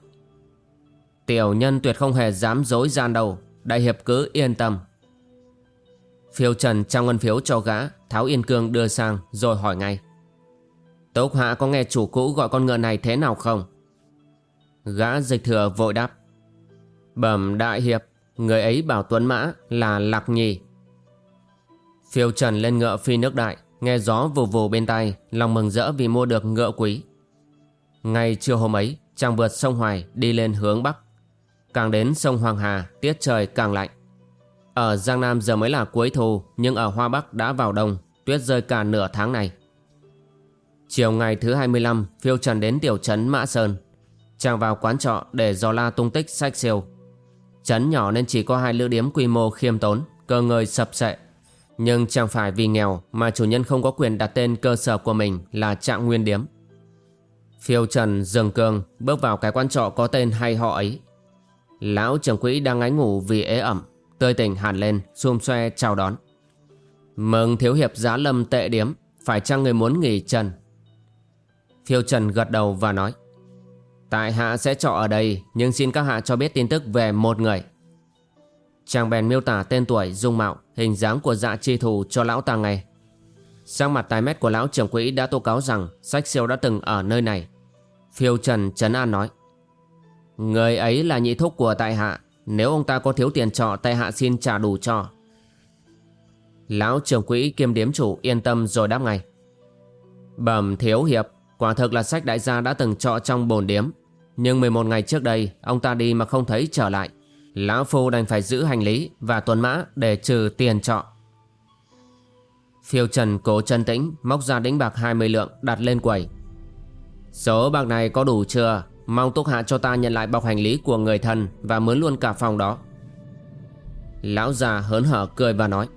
Tiểu nhân tuyệt không hề dám dối gian đâu, Đại hiệp cứ yên tâm. Phiêu trần trao ngân phiếu cho gã, Tháo yên cương đưa sang rồi hỏi ngay. Tốc hạ có nghe chủ cũ gọi con ngựa này thế nào không? Gã dịch thừa vội đáp. Bẩm đại hiệp, Người ấy bảo tuấn mã là lạc nhì. Phiêu trần lên ngựa phi nước đại, Nghe gió vù vù bên tai, Lòng mừng rỡ vì mua được ngựa quý. Ngay trưa hôm ấy, Chàng vượt sông Hoài đi lên hướng Bắc. Càng đến sông Hoàng Hà, Tiết trời càng lạnh. Ở Giang Nam giờ mới là cuối thu, Nhưng ở Hoa Bắc đã vào đông, Tuyết rơi cả nửa tháng này. Chiều ngày thứ 25 Phiêu Trần đến tiểu trấn Mã Sơn. Chàng vào quán trọ để dò la tung tích sách siêu. Trấn nhỏ nên chỉ có hai lữ điếm quy mô khiêm tốn Cơ ngơi sập sệ nhưng chẳng phải vì nghèo mà chủ nhân không có quyền đặt tên cơ sở của mình là Trạng Nguyên Điếm. Phiêu Trần dường cương bước vào cái quan trọ có tên hay họ ấy. Lão trưởng quỹ đang ngáy ngủ vì ế ẩm, tươi tỉnh hẳn lên, xum xoe chào đón. Mừng thiếu hiệp giá lâm tệ điếm, phải chăng người muốn nghỉ trần? Phiêu Trần gật đầu và nói. Tại hạ sẽ trọ ở đây, nhưng xin các hạ cho biết tin tức về một người. Chàng bèn miêu tả tên tuổi, dung mạo, hình dáng của dạ chi thù cho lão ta nghe. Sang mặt tài mét của lão trưởng quỹ đã tố cáo rằng sách siêu đã từng ở nơi này. Phiêu Trần Trấn An nói. Người ấy là nhị thúc của tại hạ, nếu ông ta có thiếu tiền trọ tại hạ xin trả đủ cho. Lão trưởng quỹ kiêm điếm chủ yên tâm rồi đáp ngay. Bẩm thiếu hiệp, quả thực là sách đại gia đã từng trọ trong bồn điếm. Nhưng 11 ngày trước đây, ông ta đi mà không thấy trở lại. Lão Phu đành phải giữ hành lý và tuần mã để trừ tiền trọ. Phiêu trần cố chân tĩnh Móc ra đĩnh bạc 20 lượng đặt lên quầy Số bạc này có đủ chưa Mong túc hạ cho ta nhận lại bọc hành lý của người thân Và mướn luôn cả phòng đó Lão già hớn hở cười và nói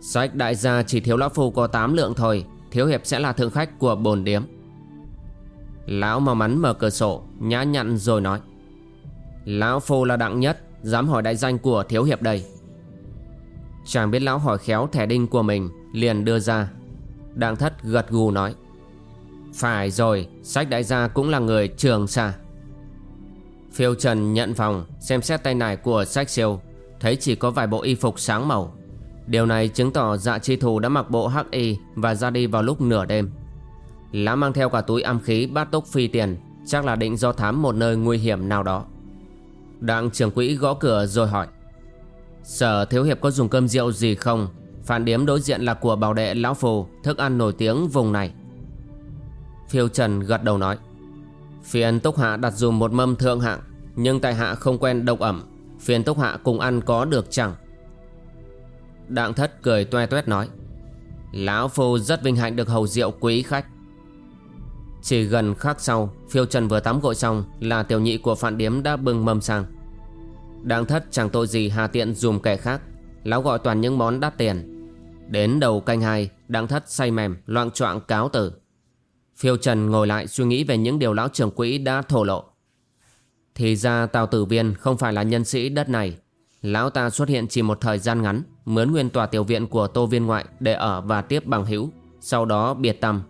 Sách đại gia chỉ thiếu lão phu có 8 lượng thôi Thiếu hiệp sẽ là thượng khách của bồn điếm Lão mau mắn mở cửa sổ, Nhã nhặn rồi nói. Lão phu là đặng nhất, Dám hỏi đại danh của thiếu hiệp đây. Chàng biết lão hỏi khéo thẻ đinh của mình, Liền đưa ra. Đặng thất gật gù nói. Phải rồi, Sách đại gia cũng là người trường xa Phiêu trần nhận phòng, Xem xét tay nải của sách siêu. Thấy chỉ có vài bộ y phục sáng màu. Điều này chứng tỏ dạ chi thù đã mặc bộ hắc y Và ra đi vào lúc nửa đêm. Lão mang theo cả túi âm khí, bát túc, phi tiền. Chắc là định do thám một nơi nguy hiểm nào đó. Đặng trưởng quỹ gõ cửa rồi hỏi. Sở thiếu hiệp có dùng cơm rượu gì không? Phản điếm đối diện là của bảo đệ Lão Phù, Thức ăn nổi tiếng vùng này. Phiêu Trần gật đầu nói. Phiền Túc Hạ đặt dùm một mâm thượng hạng, Nhưng tại hạ không quen độc ẩm. Phiền Túc Hạ cùng ăn có được chẳng? Đặng thất cười toe toét nói. Lão Phu rất vinh hạnh được hầu rượu quý khách. Chỉ gần khắc sau, Phiêu Trần vừa tắm gội xong Là tiểu nhị của phản điếm đã bưng mâm sang. Đáng thất chẳng tội gì hà tiện dùm kẻ khác, Lão gọi toàn những món đắt tiền. Đến đầu canh hai, Đáng thất say mềm, loạn choạng cáo tử Phiêu Trần ngồi lại suy nghĩ về những điều lão trưởng quỹ đã thổ lộ. Thì ra Tào Tử Viên không phải là nhân sĩ đất này. Lão ta xuất hiện chỉ một thời gian ngắn, Mướn nguyên tòa tiểu viện của Tô Viên Ngoại Để ở và tiếp bằng hữu, Sau đó biệt tâm.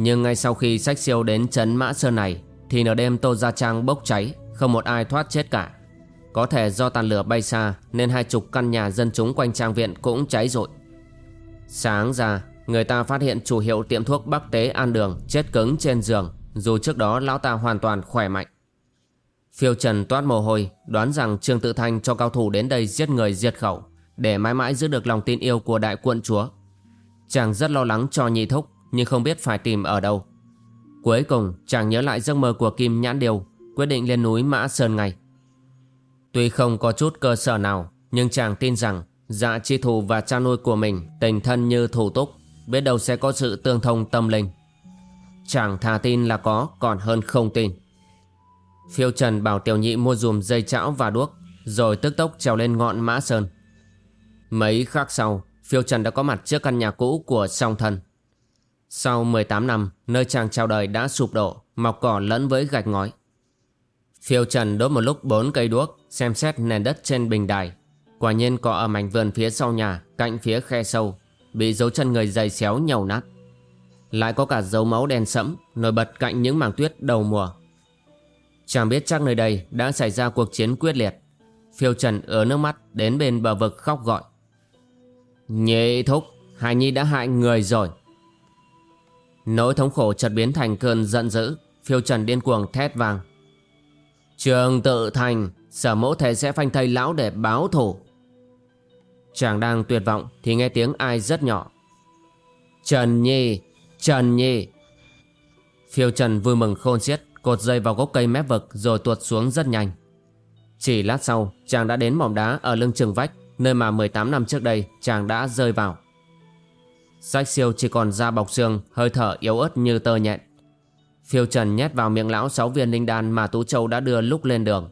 Nhưng ngay sau khi sách siêu đến trấn Mã Sơn này, Thì nửa đêm Tô Gia Trang bốc cháy, Không một ai thoát chết cả. Có thể do tàn lửa bay xa, Nên hai chục căn nhà dân chúng quanh trang viện cũng cháy rụi. Sáng ra, Người ta phát hiện chủ hiệu tiệm thuốc Bắc Tế An Đường Chết cứng trên giường, Dù trước đó lão ta hoàn toàn khỏe mạnh. Phiêu Trần toát mồ hôi, Đoán rằng Trương Tự Thanh cho cao thủ đến đây giết người diệt khẩu, Để mãi mãi giữ được lòng tin yêu của đại quận chúa. Chàng rất lo lắng cho nhị thúc. Nhưng không biết phải tìm ở đâu. Cuối cùng, chàng nhớ lại giấc mơ của Kim Nhãn Điều, Quyết định lên núi Mã Sơn ngay. Tuy không có chút cơ sở nào, Nhưng chàng tin rằng Dạ chi thù và cha nuôi của mình Tình thân như thủ túc, Biết đâu sẽ có sự tương thông tâm linh. Chàng thà tin là có, Còn hơn không tin. Phiêu Trần bảo tiểu nhị mua dùm dây chảo và đuốc, Rồi tức tốc trèo lên ngọn mã sơn. Mấy khắc sau, Phiêu Trần đã có mặt trước căn nhà cũ của song thân sau 18 năm, Nơi chàng chào đời đã sụp đổ, Mọc cỏ lẫn với gạch ngói. Phiêu Trần đốt một lúc bốn cây đuốc, Xem xét nền đất trên bình đài. Quả nhiên có ở mảnh vườn phía sau nhà, Cạnh phía khe sâu, Bị dấu chân người dày xéo nhầu nát. Lại có cả dấu máu đen sẫm, Nổi bật cạnh những mảng tuyết đầu mùa. Chàng biết chắc nơi đây đã xảy ra cuộc chiến quyết liệt. Phiêu Trần ứa nước mắt đến bên bờ vực khóc gọi. Nhị thúc Hải Nhi đã hại người rồi. Nỗi thống khổ chợt biến thành cơn giận dữ, Phiêu Trần điên cuồng thét vang. Trường tự thành, Sở mẫu thể sẽ phanh thây lão để báo thù. Chàng đang tuyệt vọng Thì nghe tiếng ai rất nhỏ. Trần Nhi Trần Nhi. Phiêu Trần vui mừng khôn xiết, Cột dây vào gốc cây mép vực Rồi tuột xuống rất nhanh. Chỉ lát sau, chàng đã đến mỏm đá ở lưng trường vách, Nơi mà 18 năm trước đây chàng đã rơi vào. Sách siêu chỉ còn da bọc xương, Hơi thở yếu ớt như tơ nhện. Phiêu Trần nhét vào miệng lão sáu viên linh đan Mà Tú Châu đã đưa lúc lên đường.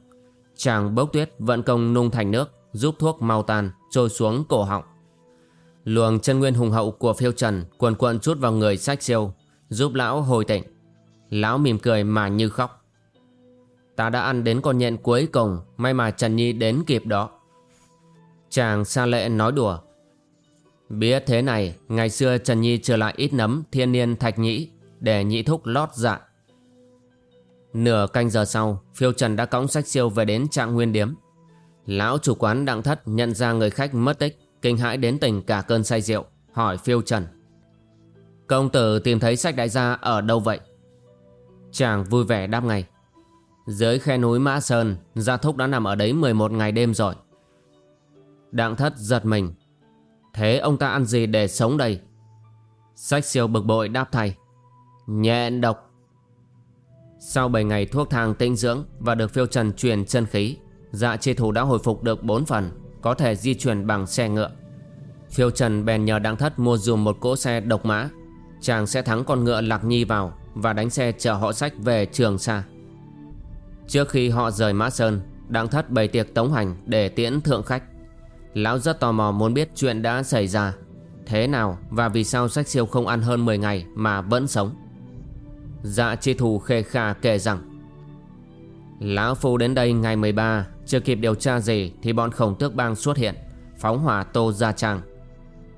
Chàng bốc tuyết vận công nung thành nước, Giúp thuốc mau tan, Trôi xuống cổ họng. Luồng chân nguyên hùng hậu của phiêu trần Quần quận chút vào người sách siêu, Giúp lão hồi tỉnh. Lão mỉm cười mà như khóc. Ta đã ăn đến con nhện cuối cùng, May mà Trần Nhi đến kịp đó. Chàng xa lệ nói đùa. Biết thế này, Ngày xưa Trần Nhi trở lại ít nấm, Thiên niên thạch nhĩ, Để nhị thúc lót dạ. Nửa canh giờ sau, Phiêu Trần đã cõng sách siêu về đến trạng nguyên điếm. Lão chủ quán đặng thất nhận ra người khách mất tích, Kinh hãi đến tỉnh cả cơn say rượu, Hỏi Phiêu Trần. Công tử tìm thấy sách đại gia ở đâu vậy? Chàng vui vẻ đáp ngay. Dưới khe núi Mã Sơn, Gia Thúc đã nằm ở đấy 11 ngày đêm rồi. Đặng thất giật mình Thế ông ta ăn gì để sống đây? Sách siêu bực bội đáp thay Nhẹn độc. Sau 7 ngày thuốc thang tinh dưỡng Và được phiêu trần truyền chân khí Dạ chi thủ đã hồi phục được 4 phần, Có thể di chuyển bằng xe ngựa. Phiêu Trần bèn nhờ đặng thất mua dùm một cỗ xe độc mã. Chàng sẽ thắng con ngựa Lạc Nhi vào Và đánh xe chở họ sách về Trường xa. Trước khi họ rời Mã Sơn, Đặng thất bày tiệc tống hành để tiễn thượng khách. Lão rất tò mò muốn biết chuyện đã xảy ra. Thế nào và vì sao sách siêu không ăn hơn 10 ngày mà vẫn sống? Dạ chi thù khê kha kể rằng Lão Phu đến đây ngày 13 Chưa kịp điều tra gì Thì bọn khổng tước bang xuất hiện Phóng hỏa tô ra trang.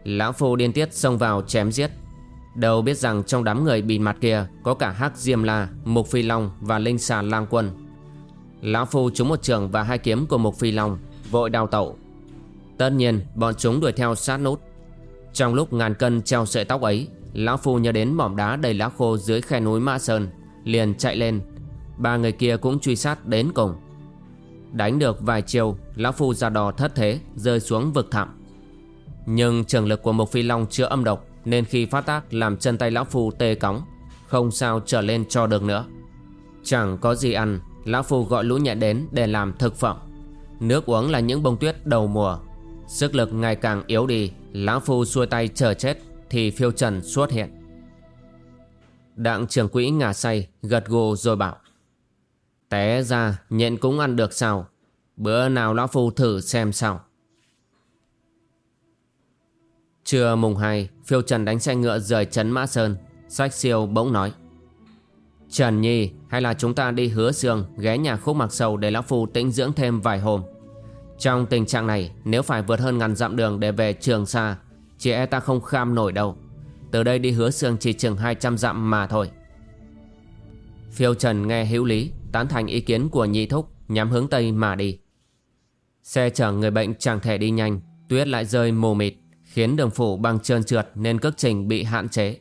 Lão Phu điên tiết xông vào chém giết. Đâu biết rằng trong đám người bị mặt kia Có cả Hắc Diêm La, Mục Phi Long và Linh Xà Lang Quân. Lão Phu trúng một trường và hai kiếm của Mục Phi Long Vội đào tẩu. Tất nhiên, bọn chúng đuổi theo sát nút. Trong lúc ngàn cân treo sợi tóc ấy, Lão Phu nhớ đến mỏm đá đầy lá khô dưới khe núi Mã Sơn, Liền chạy lên. Ba người kia cũng truy sát đến cùng. Đánh được vài chiều, Lão Phu ra đò thất thế, Rơi xuống vực thẳm. Nhưng trường lực của một phi long chưa âm độc, Nên khi phát tác làm chân tay Lão Phu tê cóng, Không sao trở lên cho được nữa. Chẳng có gì ăn, Lão Phu gọi lũ nhẹ đến để làm thực phẩm. Nước uống là những bông tuyết đầu mùa. Sức lực ngày càng yếu đi, Lão Phu xuôi tay chờ chết Thì phiêu trần xuất hiện. Đặng trưởng quỹ ngả say Gật gù rồi bảo, Té ra, nhện cũng ăn được sao? Bữa nào Lão Phu thử xem sao. Trưa mùng 2 Phiêu Trần đánh xe ngựa rời trấn Mã Sơn, Sách siêu bỗng nói, Trần Nhi, hay là chúng ta đi hứa sương ghé nhà khúc mặc sầu để Lão Phu tĩnh dưỡng thêm vài hôm? Trong tình trạng này, nếu phải vượt hơn ngàn dặm đường để về trường xa Chị e ta không kham nổi đâu. Từ đây đi hứa xương chỉ chừng 200 dặm mà thôi. Phiêu Trần nghe hữu lý, Tán thành ý kiến của nhị thúc, Nhắm hướng Tây mà đi. Xe chở người bệnh chẳng thể đi nhanh, Tuyết lại rơi mù mịt, Khiến đường phủ băng trơn trượt Nên cước trình bị hạn chế.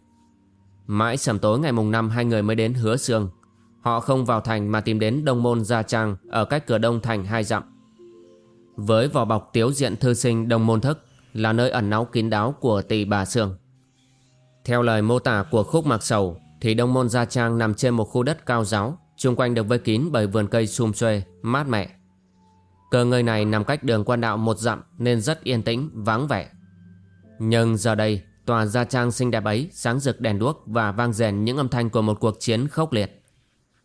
Mãi sầm tối ngày mùng năm, hai người mới đến hứa xương. Họ không vào thành mà tìm đến Đông Môn Gia Trang Ở cách cửa đông thành hai dặm. Với vỏ bọc tiếu diện thư sinh Đông Môn Thức Là nơi ẩn náu kín đáo của tỷ bà Sương Theo lời mô tả của khúc mạc sầu Thì Đông Môn Gia Trang nằm trên một khu đất cao giáo chung quanh được vây kín bởi vườn cây sum xuê, mát mẻ Cơ ngơi này nằm cách đường quan đạo một dặm Nên rất yên tĩnh, vắng vẻ Nhưng giờ đây Tòa gia trang xinh đẹp ấy sáng rực đèn đuốc và vang rèn những âm thanh của một cuộc chiến khốc liệt.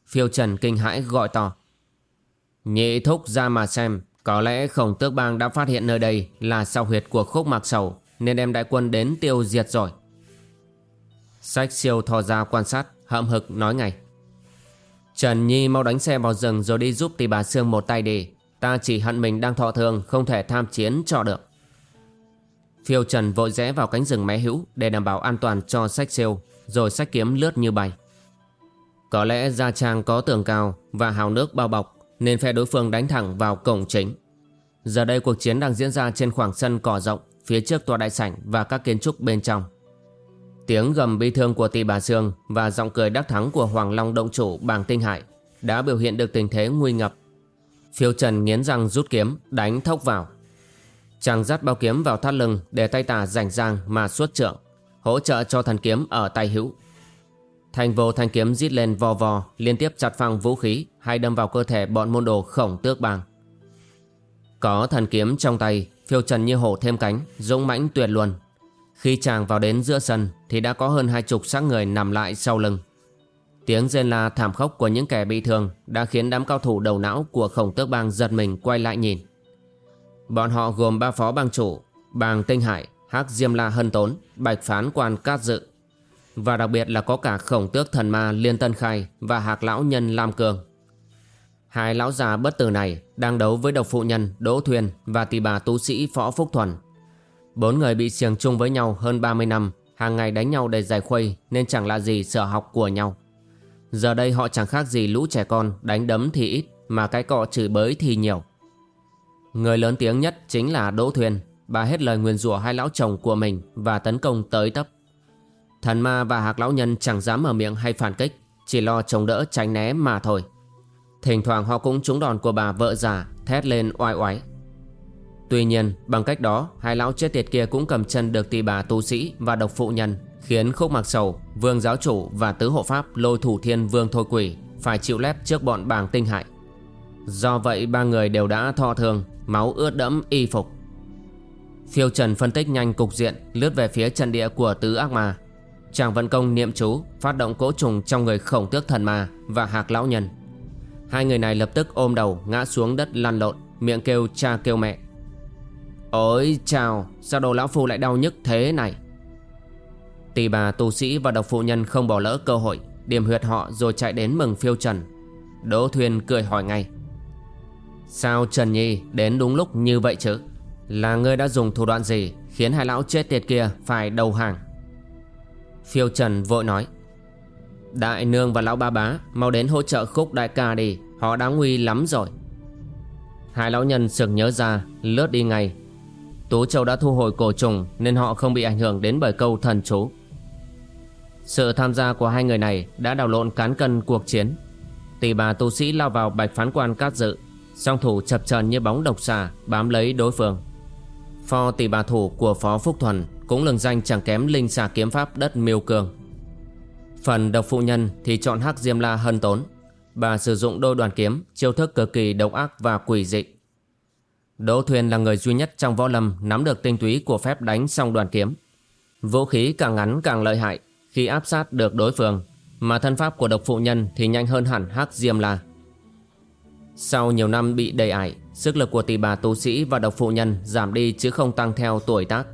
Phiêu Trần kinh hãi gọi to. Nhị thúc ra mà xem, có lẽ khổng tước bang đã phát hiện nơi đây là sao huyệt của khúc mạc sầu nên đem đại quân đến tiêu diệt rồi. Sách siêu thò ra quan sát, hậm hực nói ngay. Trần Nhi mau đánh xe vào rừng rồi đi giúp tỷ bà Sương một tay đi. Ta chỉ hận mình đang thọ thường không thể tham chiến cho được. Phiêu Trần vội rẽ vào cánh rừng mé hữu để đảm bảo an toàn cho sách siêu, rồi sách kiếm lướt như bay. Có lẽ Gia Trang có tường cao và hào nước bao bọc nên phe đối phương đánh thẳng vào cổng chính. Giờ đây cuộc chiến đang diễn ra trên khoảng sân cỏ rộng phía trước tòa đại sảnh và các kiến trúc bên trong. Tiếng gầm bi thương của tỷ bà Sương và giọng cười đắc thắng của Hoàng Long động chủ bàng tinh hải đã biểu hiện được tình thế nguy ngập. Phiêu Trần nghiến răng rút kiếm đánh thốc vào. Chàng dắt bao kiếm vào thắt lưng để tay tả rảnh rang mà xuất trượng, hỗ trợ cho thần kiếm ở tay hữu. Thành vô thanh kiếm rít lên vò vò, liên tiếp chặt phăng vũ khí hay đâm vào cơ thể bọn môn đồ khổng tước bàng. Có thần kiếm trong tay, phiêu trần như hổ thêm cánh, dũng mãnh tuyệt luôn. Khi chàng vào đến giữa sân thì đã có hơn hai chục xác người nằm lại sau lưng. Tiếng rên la thảm khốc của những kẻ bị thương đã khiến đám cao thủ đầu não của khổng tước bang giật mình quay lại nhìn. Bọn họ gồm ba phó bang chủ, bang Tinh Hải, Hắc Diêm La Hân Tốn, Bạch Phán Quan Cát Dự. Và đặc biệt là có cả khổng tước thần ma Liên Tân Khai và hạc lão nhân Lam Cường. Hai lão già bất tử này đang đấu với độc phụ nhân Đỗ Thuyền và tỷ bà tu sĩ Phó Phúc Thuần. Bốn người bị xiềng chung với nhau hơn 30 năm, hàng ngày đánh nhau để giải khuây nên chẳng là gì sở học của nhau. Giờ đây họ chẳng khác gì lũ trẻ con đánh đấm thì ít mà cái cọ chửi bới thì nhiều. Người lớn tiếng nhất chính là Đỗ Thuyền Bà hết lời nguyền rủa hai lão chồng của mình Và tấn công tới tấp Thần ma và hạc lão nhân chẳng dám mở miệng hay phản kích, Chỉ lo chống đỡ tránh né mà thôi. Thỉnh thoảng họ cũng trúng đòn của bà vợ già, Thét lên oai oái. Tuy nhiên, bằng cách đó, Hai lão chết tiệt kia cũng cầm chân được tỷ bà tu sĩ Và độc phụ nhân, Khiến khúc mặc sầu, Vương giáo chủ và tứ hộ pháp Lôi thủ thiên vương thôi quỷ Phải chịu lép trước bọn bàng tinh hại. Do vậy, ba người đều đã thọ thường, Máu ướt đẫm y phục. Phiêu Trần phân tích nhanh cục diện, Lướt về phía trận địa của tứ ác ma. Chàng vận công niệm chú, Phát động cỗ trùng trong người khổng tước thần ma Và hạc lão nhân. Hai người này lập tức ôm đầu, ngã xuống đất lăn lộn, Miệng kêu cha kêu mẹ. Ôi chào, Sao đồ lão phu lại đau nhức thế này? Tỳ bà tu sĩ và độc phụ nhân không bỏ lỡ cơ hội Điểm huyệt họ rồi chạy đến mừng phiêu trần. Đỗ Thuyền cười hỏi ngay. Sao Trần Nhi đến đúng lúc như vậy chứ? Là ngươi đã dùng thủ đoạn gì Khiến hai lão chết tiệt kia phải đầu hàng? Phiêu Trần vội nói, Đại nương và lão ba bá, Mau đến hỗ trợ khúc đại ca đi, Họ đáng nguy lắm rồi. Hai lão nhân sực nhớ ra, Lướt đi ngay. Tú Châu đã thu hồi cổ trùng Nên họ không bị ảnh hưởng đến bởi câu thần chú. Sự tham gia của hai người này Đã đảo lộn cán cân cuộc chiến. Tỷ bà tu sĩ lao vào bạch phán quan cát dự, song thủ chập chờn như bóng độc xà, Bám lấy đối phương. Pho tỷ bà thủ của Phó Phúc Thuần cũng lừng danh chẳng kém linh xà kiếm pháp đất miêu cường. Phần độc phụ nhân thì chọn hắc diêm la hân tốn. Bà sử dụng đôi đoàn kiếm, Chiêu thức cực kỳ độc ác và quỷ dị. Đỗ Thuyền là người duy nhất trong võ lâm Nắm được tinh túy của phép đánh song đoàn kiếm. Vũ khí càng ngắn càng lợi hại, Khi áp sát được đối phương, Mà thân pháp của độc phụ nhân Thì nhanh hơn hẳn hắc diêm la. Sau nhiều năm bị đầy ải, Sức lực của tỷ bà tu sĩ và độc phụ nhân Giảm đi chứ không tăng theo tuổi tác.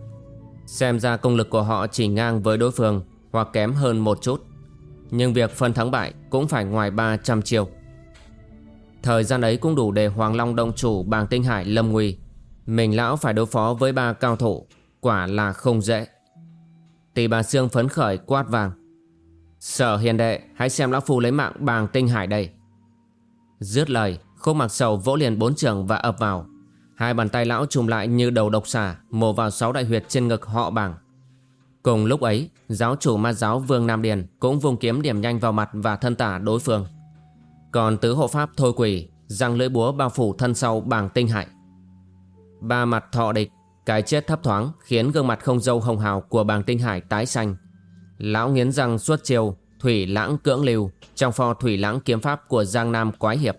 Xem ra công lực của họ chỉ ngang với đối phương, Hoặc kém hơn một chút. Nhưng việc phân thắng bại cũng phải ngoài 300 chiều. Thời gian ấy cũng đủ để Hoàng Long Động Chủ bàng Tinh Hải lâm nguy. Mình lão phải đối phó với ba cao thủ, Quả là không dễ. Tỷ bà Sương phấn khởi quát vàng. Sở hiền đệ, Hãy xem lão phu lấy mạng bàng Tinh Hải đây. Dứt lời, Khúc mặc sầu vỗ liền bốn trường và ập vào. Hai bàn tay lão chùm lại như đầu độc xà Mổ vào sáu đại huyệt trên ngực họ bằng Cùng lúc ấy, giáo chủ ma giáo Vương Nam Điền cũng vung kiếm điểm nhanh vào mặt và thân tả đối phương. Còn tứ hộ pháp thôi quỷ, răng lưỡi búa bao phủ thân sau bảng tinh hại. Ba mặt thọ địch, cái chết thấp thoáng khiến gương mặt không dâu hồng hào của bàng tinh hải tái xanh. Lão nghiến răng suốt chiều, thủy lãng cưỡng lưu trong pho thủy lãng kiếm pháp của Giang Nam quái hiệp.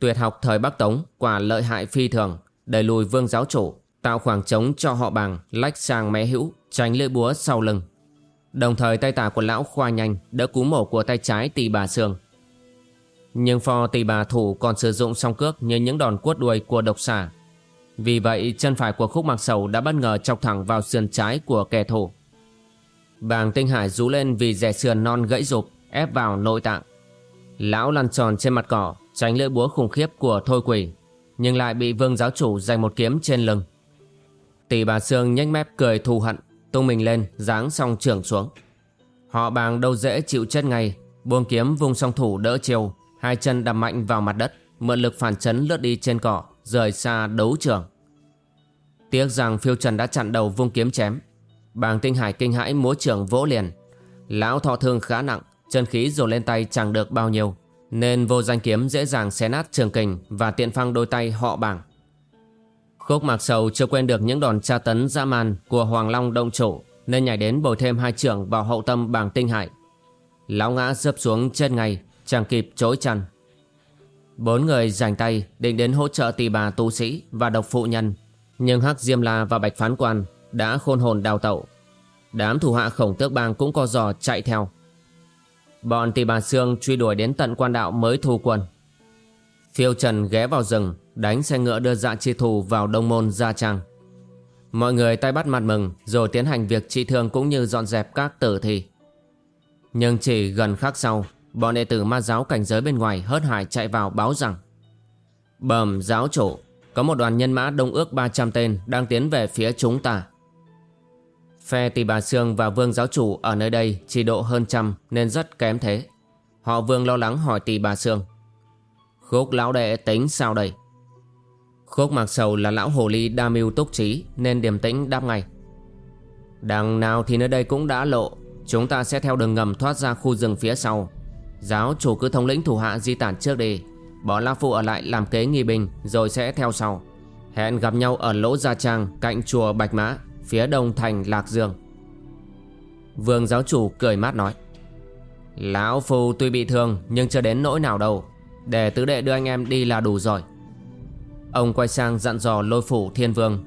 Tuyệt học thời Bắc Tống quả lợi hại phi thường, đẩy lùi vương giáo chủ, tạo khoảng trống cho họ bàng lách sang mé hữu tránh lưỡi búa sau lưng. Đồng thời tay tả của lão khoa nhanh đỡ cú mổ của tay trái tỳ bà sương Nhưng pho tỳ bà thủ còn sử dụng song cước như những đòn quất đuôi của độc xà. Vì vậy chân phải của khúc mặc sầu đã bất ngờ chọc thẳng vào sườn trái của kẻ thủ Bàng tinh hải rú lên vì rẻ sườn non gãy rụp ép vào nội tạng. Lão lăn tròn trên mặt cỏ tránh lưỡi búa khủng khiếp của thôi quỷ, nhưng lại bị vương giáo chủ giành một kiếm trên lưng. Tỷ bà Sương nhếch mép cười thù hận, Tung mình lên, giáng song trưởng xuống. Họ bàng đâu dễ chịu chết ngay, Buông kiếm vùng song thủ đỡ chiều, Hai chân đập mạnh vào mặt đất, Mượn lực phản chấn lướt đi trên cỏ, Rời xa đấu trường. Tiếc rằng phiêu trần đã chặn đầu vung kiếm chém. Bàng tinh hải kinh hãi múa trưởng vỗ liền. Lão thọ thương khá nặng, Chân khí dồn lên tay chẳng được bao nhiêu. Nên vô danh kiếm dễ dàng xé nát trường kình Và tiện phăng đôi tay họ bảng Khúc Mạc Sầu chưa quen được những đòn tra tấn dã man của Hoàng Long Động Chủ nên nhảy đến bồi thêm hai trưởng vào hậu tâm bảng tinh hải. Lão ngã rớp xuống trên ngay, chẳng kịp chối chăn. Bốn người giành tay định đến hỗ trợ tỷ bà tu sĩ và độc phụ nhân, nhưng Hắc Diêm La và Bạch Phán Quan đã khôn hồn đào tẩu. Đám thủ hạ khổng tước bang cũng co giò chạy theo. Bọn tỷ bà Sương truy đuổi đến tận quan đạo mới thu quân. Phiêu Trần ghé vào rừng, Đánh xe ngựa đưa dạ chi thù vào đông môn Gia Trang. Mọi người tay bắt mặt mừng, Rồi tiến hành việc trị thương cũng như dọn dẹp các tử thi. Nhưng chỉ gần khắc sau, Bọn đệ tử ma giáo cảnh giới bên ngoài hớt hải chạy vào báo rằng, Bẩm giáo chủ, Có một đoàn nhân mã đông ước 300 tên Đang tiến về phía chúng ta. Phe tỷ bà Sương và vương giáo chủ ở nơi đây chỉ độ hơn trăm, nên rất kém thế. Họ vương lo lắng hỏi tỷ bà Sương. Khúc lão đệ tính sao đây? Khúc mặc sầu là lão hồ ly đa mưu túc trí, Nên điềm tĩnh đáp ngay Đằng nào thì nơi đây cũng đã lộ, Chúng ta sẽ theo đường ngầm thoát ra khu rừng phía sau Giáo chủ cứ thống lĩnh thủ hạ di tản trước đi, Bỏ La phụ ở lại làm kế nghi binh, Rồi sẽ theo sau Hẹn gặp nhau ở lỗ Gia Trang, Cạnh chùa Bạch Mã Phía đông thành Lạc Dương. Vương giáo chủ cười mát nói, Lão Phu tuy bị thương, Nhưng chưa đến nỗi nào đâu. Để tứ đệ đưa anh em đi là đủ rồi. Ông quay sang dặn dò lôi phủ thiên vương,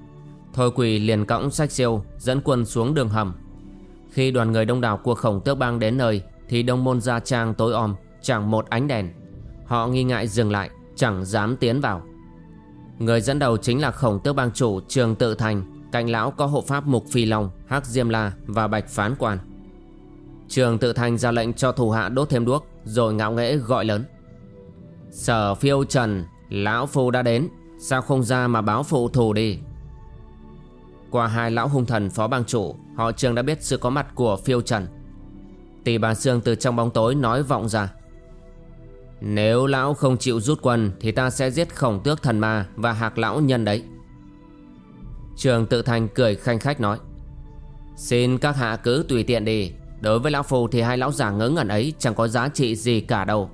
Thôi quỳ liền cõng sách siêu, Dẫn quân xuống đường hầm. Khi đoàn người đông đảo của khổng tước bang đến nơi, Thì đông môn gia trang tối om, Chẳng một ánh đèn. Họ nghi ngại dừng lại, Chẳng dám tiến vào. Người dẫn đầu chính là khổng tước bang chủ Trường Tự Thành. Cạnh lão có hộ pháp Mục Phi Long, Hắc Diêm La và Bạch Phán Quan. Trường Tự Thành ra lệnh cho thủ hạ đốt thêm đuốc, Rồi ngạo nghễ gọi lớn. Sở phiêu trần, Lão Phu đã đến, Sao không ra mà báo phụ thù đi? Qua hai lão hung thần phó bang chủ, Họ trường đã biết sự có mặt của phiêu trần. Tỷ bà Sương từ trong bóng tối nói vọng ra. Nếu lão không chịu rút quân Thì ta sẽ giết khổng tước thần ma Và hạc lão nhân đấy. Trường tự thành cười khanh khách nói, Xin các hạ cứ tùy tiện đi, Đối với lão phù thì hai lão già ngớ ngẩn ấy Chẳng có giá trị gì cả đâu.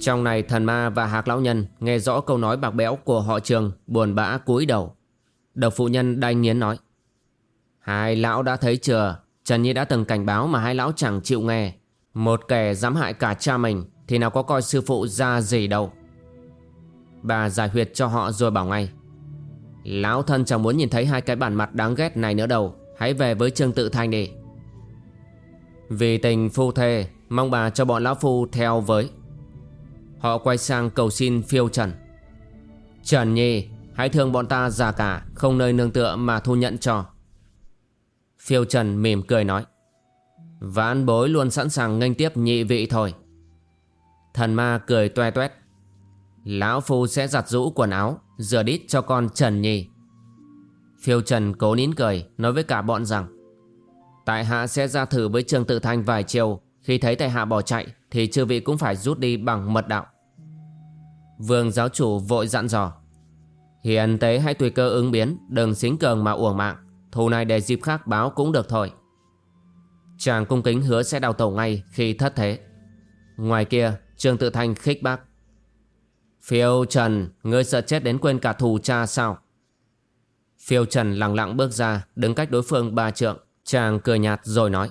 Trong này thần ma và hạc lão nhân Nghe rõ câu nói bạc bẽo của họ trường, Buồn bã cúi đầu. Độc phụ nhân đanh nghiến nói, Hai lão đã thấy chưa? Trần Nhi đã từng cảnh báo mà hai lão chẳng chịu nghe. Một kẻ dám hại cả cha mình Thì nào có coi sư phụ ra gì đâu. Bà giải huyệt cho họ rồi bảo ngay Lão thân chẳng muốn nhìn thấy hai cái bản mặt đáng ghét này nữa đâu. Hãy về với Trương Tự Thanh đi. Vì tình phu thê, Mong bà cho bọn lão phu theo với. Họ quay sang cầu xin phiêu Trần. Trần Nhi, Hãy thương bọn ta già cả, Không nơi nương tựa mà thu nhận cho. Phiêu Trần mỉm cười nói. Vãn bối luôn sẵn sàng nghênh tiếp nhị vị thôi. Thần ma cười toe toét. Lão Phu sẽ giặt rũ quần áo, Rửa đít cho con Trần Nhi. Phiêu Trần cố nín cười, Nói với cả bọn rằng, Tại hạ sẽ ra thử với Trường Tự Thanh vài chiều, Khi thấy tại hạ bỏ chạy, Thì chư vị cũng phải rút đi bằng mật đạo. Vương giáo chủ vội dặn dò, Hiền tế hãy tùy cơ ứng biến, Đừng xính cường mà uổng mạng, Thù này để dịp khác báo cũng được thôi. Chàng cung kính hứa sẽ đào tổ ngay khi thất thế. Ngoài kia, Trương Tự Thanh khích bác Phiêu Trần, Ngươi sợ chết đến quên cả thù cha sao? Phiêu Trần lặng lặng bước ra, Đứng cách đối phương ba trượng. Chàng cười nhạt rồi nói,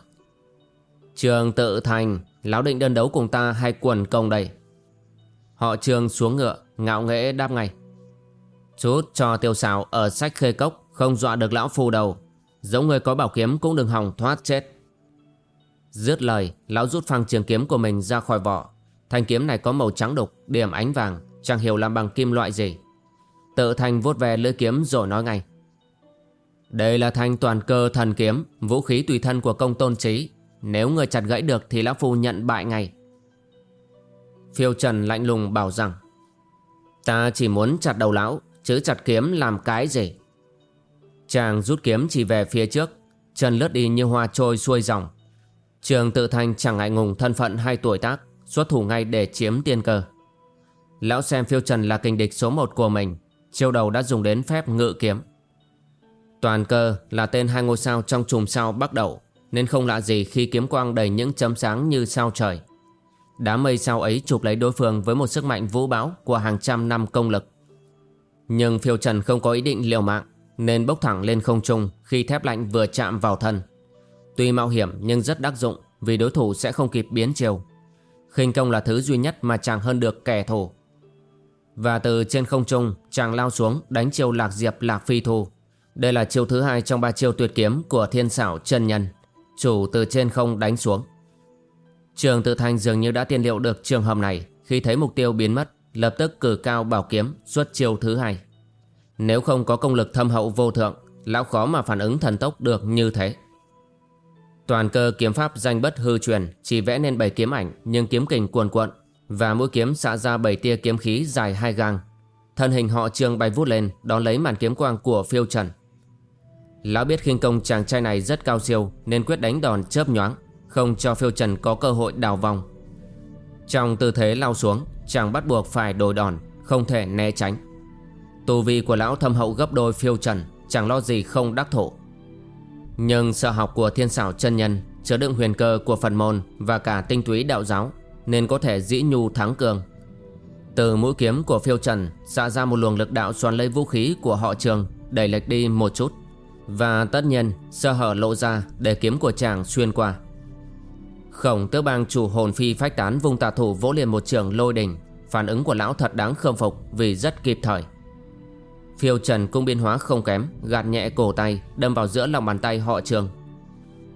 Trường Tự Thành, Lão định đơn đấu cùng ta hay quần công đây? Họ trường xuống ngựa, Ngạo nghễ đáp ngay, Chút cho tiêu xào ở sách khê cốc, Không dọa được lão phù đầu. Giống người có bảo kiếm cũng đừng hòng thoát chết. Dứt lời, Lão rút phăng trường kiếm của mình ra khỏi vỏ. Thanh kiếm này có màu trắng đục, Điểm ánh vàng. Chẳng hiểu làm bằng kim loại gì. Tự thành vuốt về lưỡi kiếm rồi nói ngay. Đây là thanh toàn cơ thần kiếm, Vũ khí tùy thân của công tôn trí Nếu người chặt gãy được Thì lão phu nhận bại ngay. Phiêu trần lạnh lùng bảo rằng, Ta chỉ muốn chặt đầu lão, Chứ chặt kiếm làm cái gì? Chàng rút kiếm chỉ về phía trước, Chân lướt đi như hoa trôi xuôi dòng. Trường tự thành chẳng ngại ngùng thân phận hay tuổi tác, Xuất thủ ngay để chiếm tiên cơ. Lão xem phiêu trần là kình địch số 1 của mình. Chiêu đầu đã dùng đến phép ngự kiếm. Toàn cơ là tên hai ngôi sao trong chùm sao bắc đậu Nên không lạ gì khi kiếm quang đầy những chấm sáng như sao trời. Đám mây sao ấy chụp lấy đối phương với một sức mạnh vũ bão của hàng trăm năm công lực. Nhưng phiêu trần không có ý định liều mạng, Nên bốc thẳng lên không trung khi thép lạnh vừa chạm vào thân. Tuy mạo hiểm nhưng rất đắc dụng, Vì đối thủ sẽ không kịp biến chiều. Khinh công là thứ duy nhất mà chàng hơn được kẻ thù và từ trên không trung chàng lao xuống đánh chiêu lạc diệp lạc phi thu. Đây là chiêu thứ hai trong ba chiêu tuyệt kiếm của thiên xảo chân nhân. Chủ từ trên không đánh xuống. Trường tự thành dường như đã tiên liệu được trường hợp này. Khi thấy mục tiêu biến mất, lập tức cử cao bảo kiếm xuất chiêu thứ hai. Nếu không có công lực thâm hậu vô thượng, lão khó mà phản ứng thần tốc được như thế. Toàn cơ kiếm pháp danh bất hư truyền chỉ vẽ nên bảy kiếm ảnh nhưng kiếm kình cuồn cuộn và mũi kiếm xạ ra bảy tia kiếm khí dài hai gang. Thân hình họ trường bay vút lên đón lấy màn kiếm quang của phiêu trần. Lão biết khinh công chàng trai này rất cao siêu nên quyết đánh đòn chớp nhoáng, không cho phiêu trần có cơ hội đào vòng. Trong tư thế lao xuống, chàng bắt buộc phải đổi đòn, không thể né tránh. Tu vi của lão thâm hậu gấp đôi phiêu trần, chẳng lo gì không đắc thổ. Nhưng sợ học của thiên xảo chân nhân, chứa đựng huyền cơ của phần môn và cả tinh túy đạo giáo nên có thể dĩ nhu thắng cường. Từ mũi kiếm của phiêu trần xạ ra một luồng lực đạo xoắn lấy vũ khí của họ trường, đẩy lệch đi một chút. Và tất nhiên, sơ hở lộ ra để kiếm của chàng xuyên qua. Khổng tước bang chủ hồn phi phách tán vùng tà thủ vỗ liền một trường lôi đình. Phản ứng của lão thật đáng khâm phục vì rất kịp thời. Phiêu trần cũng biến hóa không kém, Gạt nhẹ cổ tay, Đâm vào giữa lòng bàn tay họ trường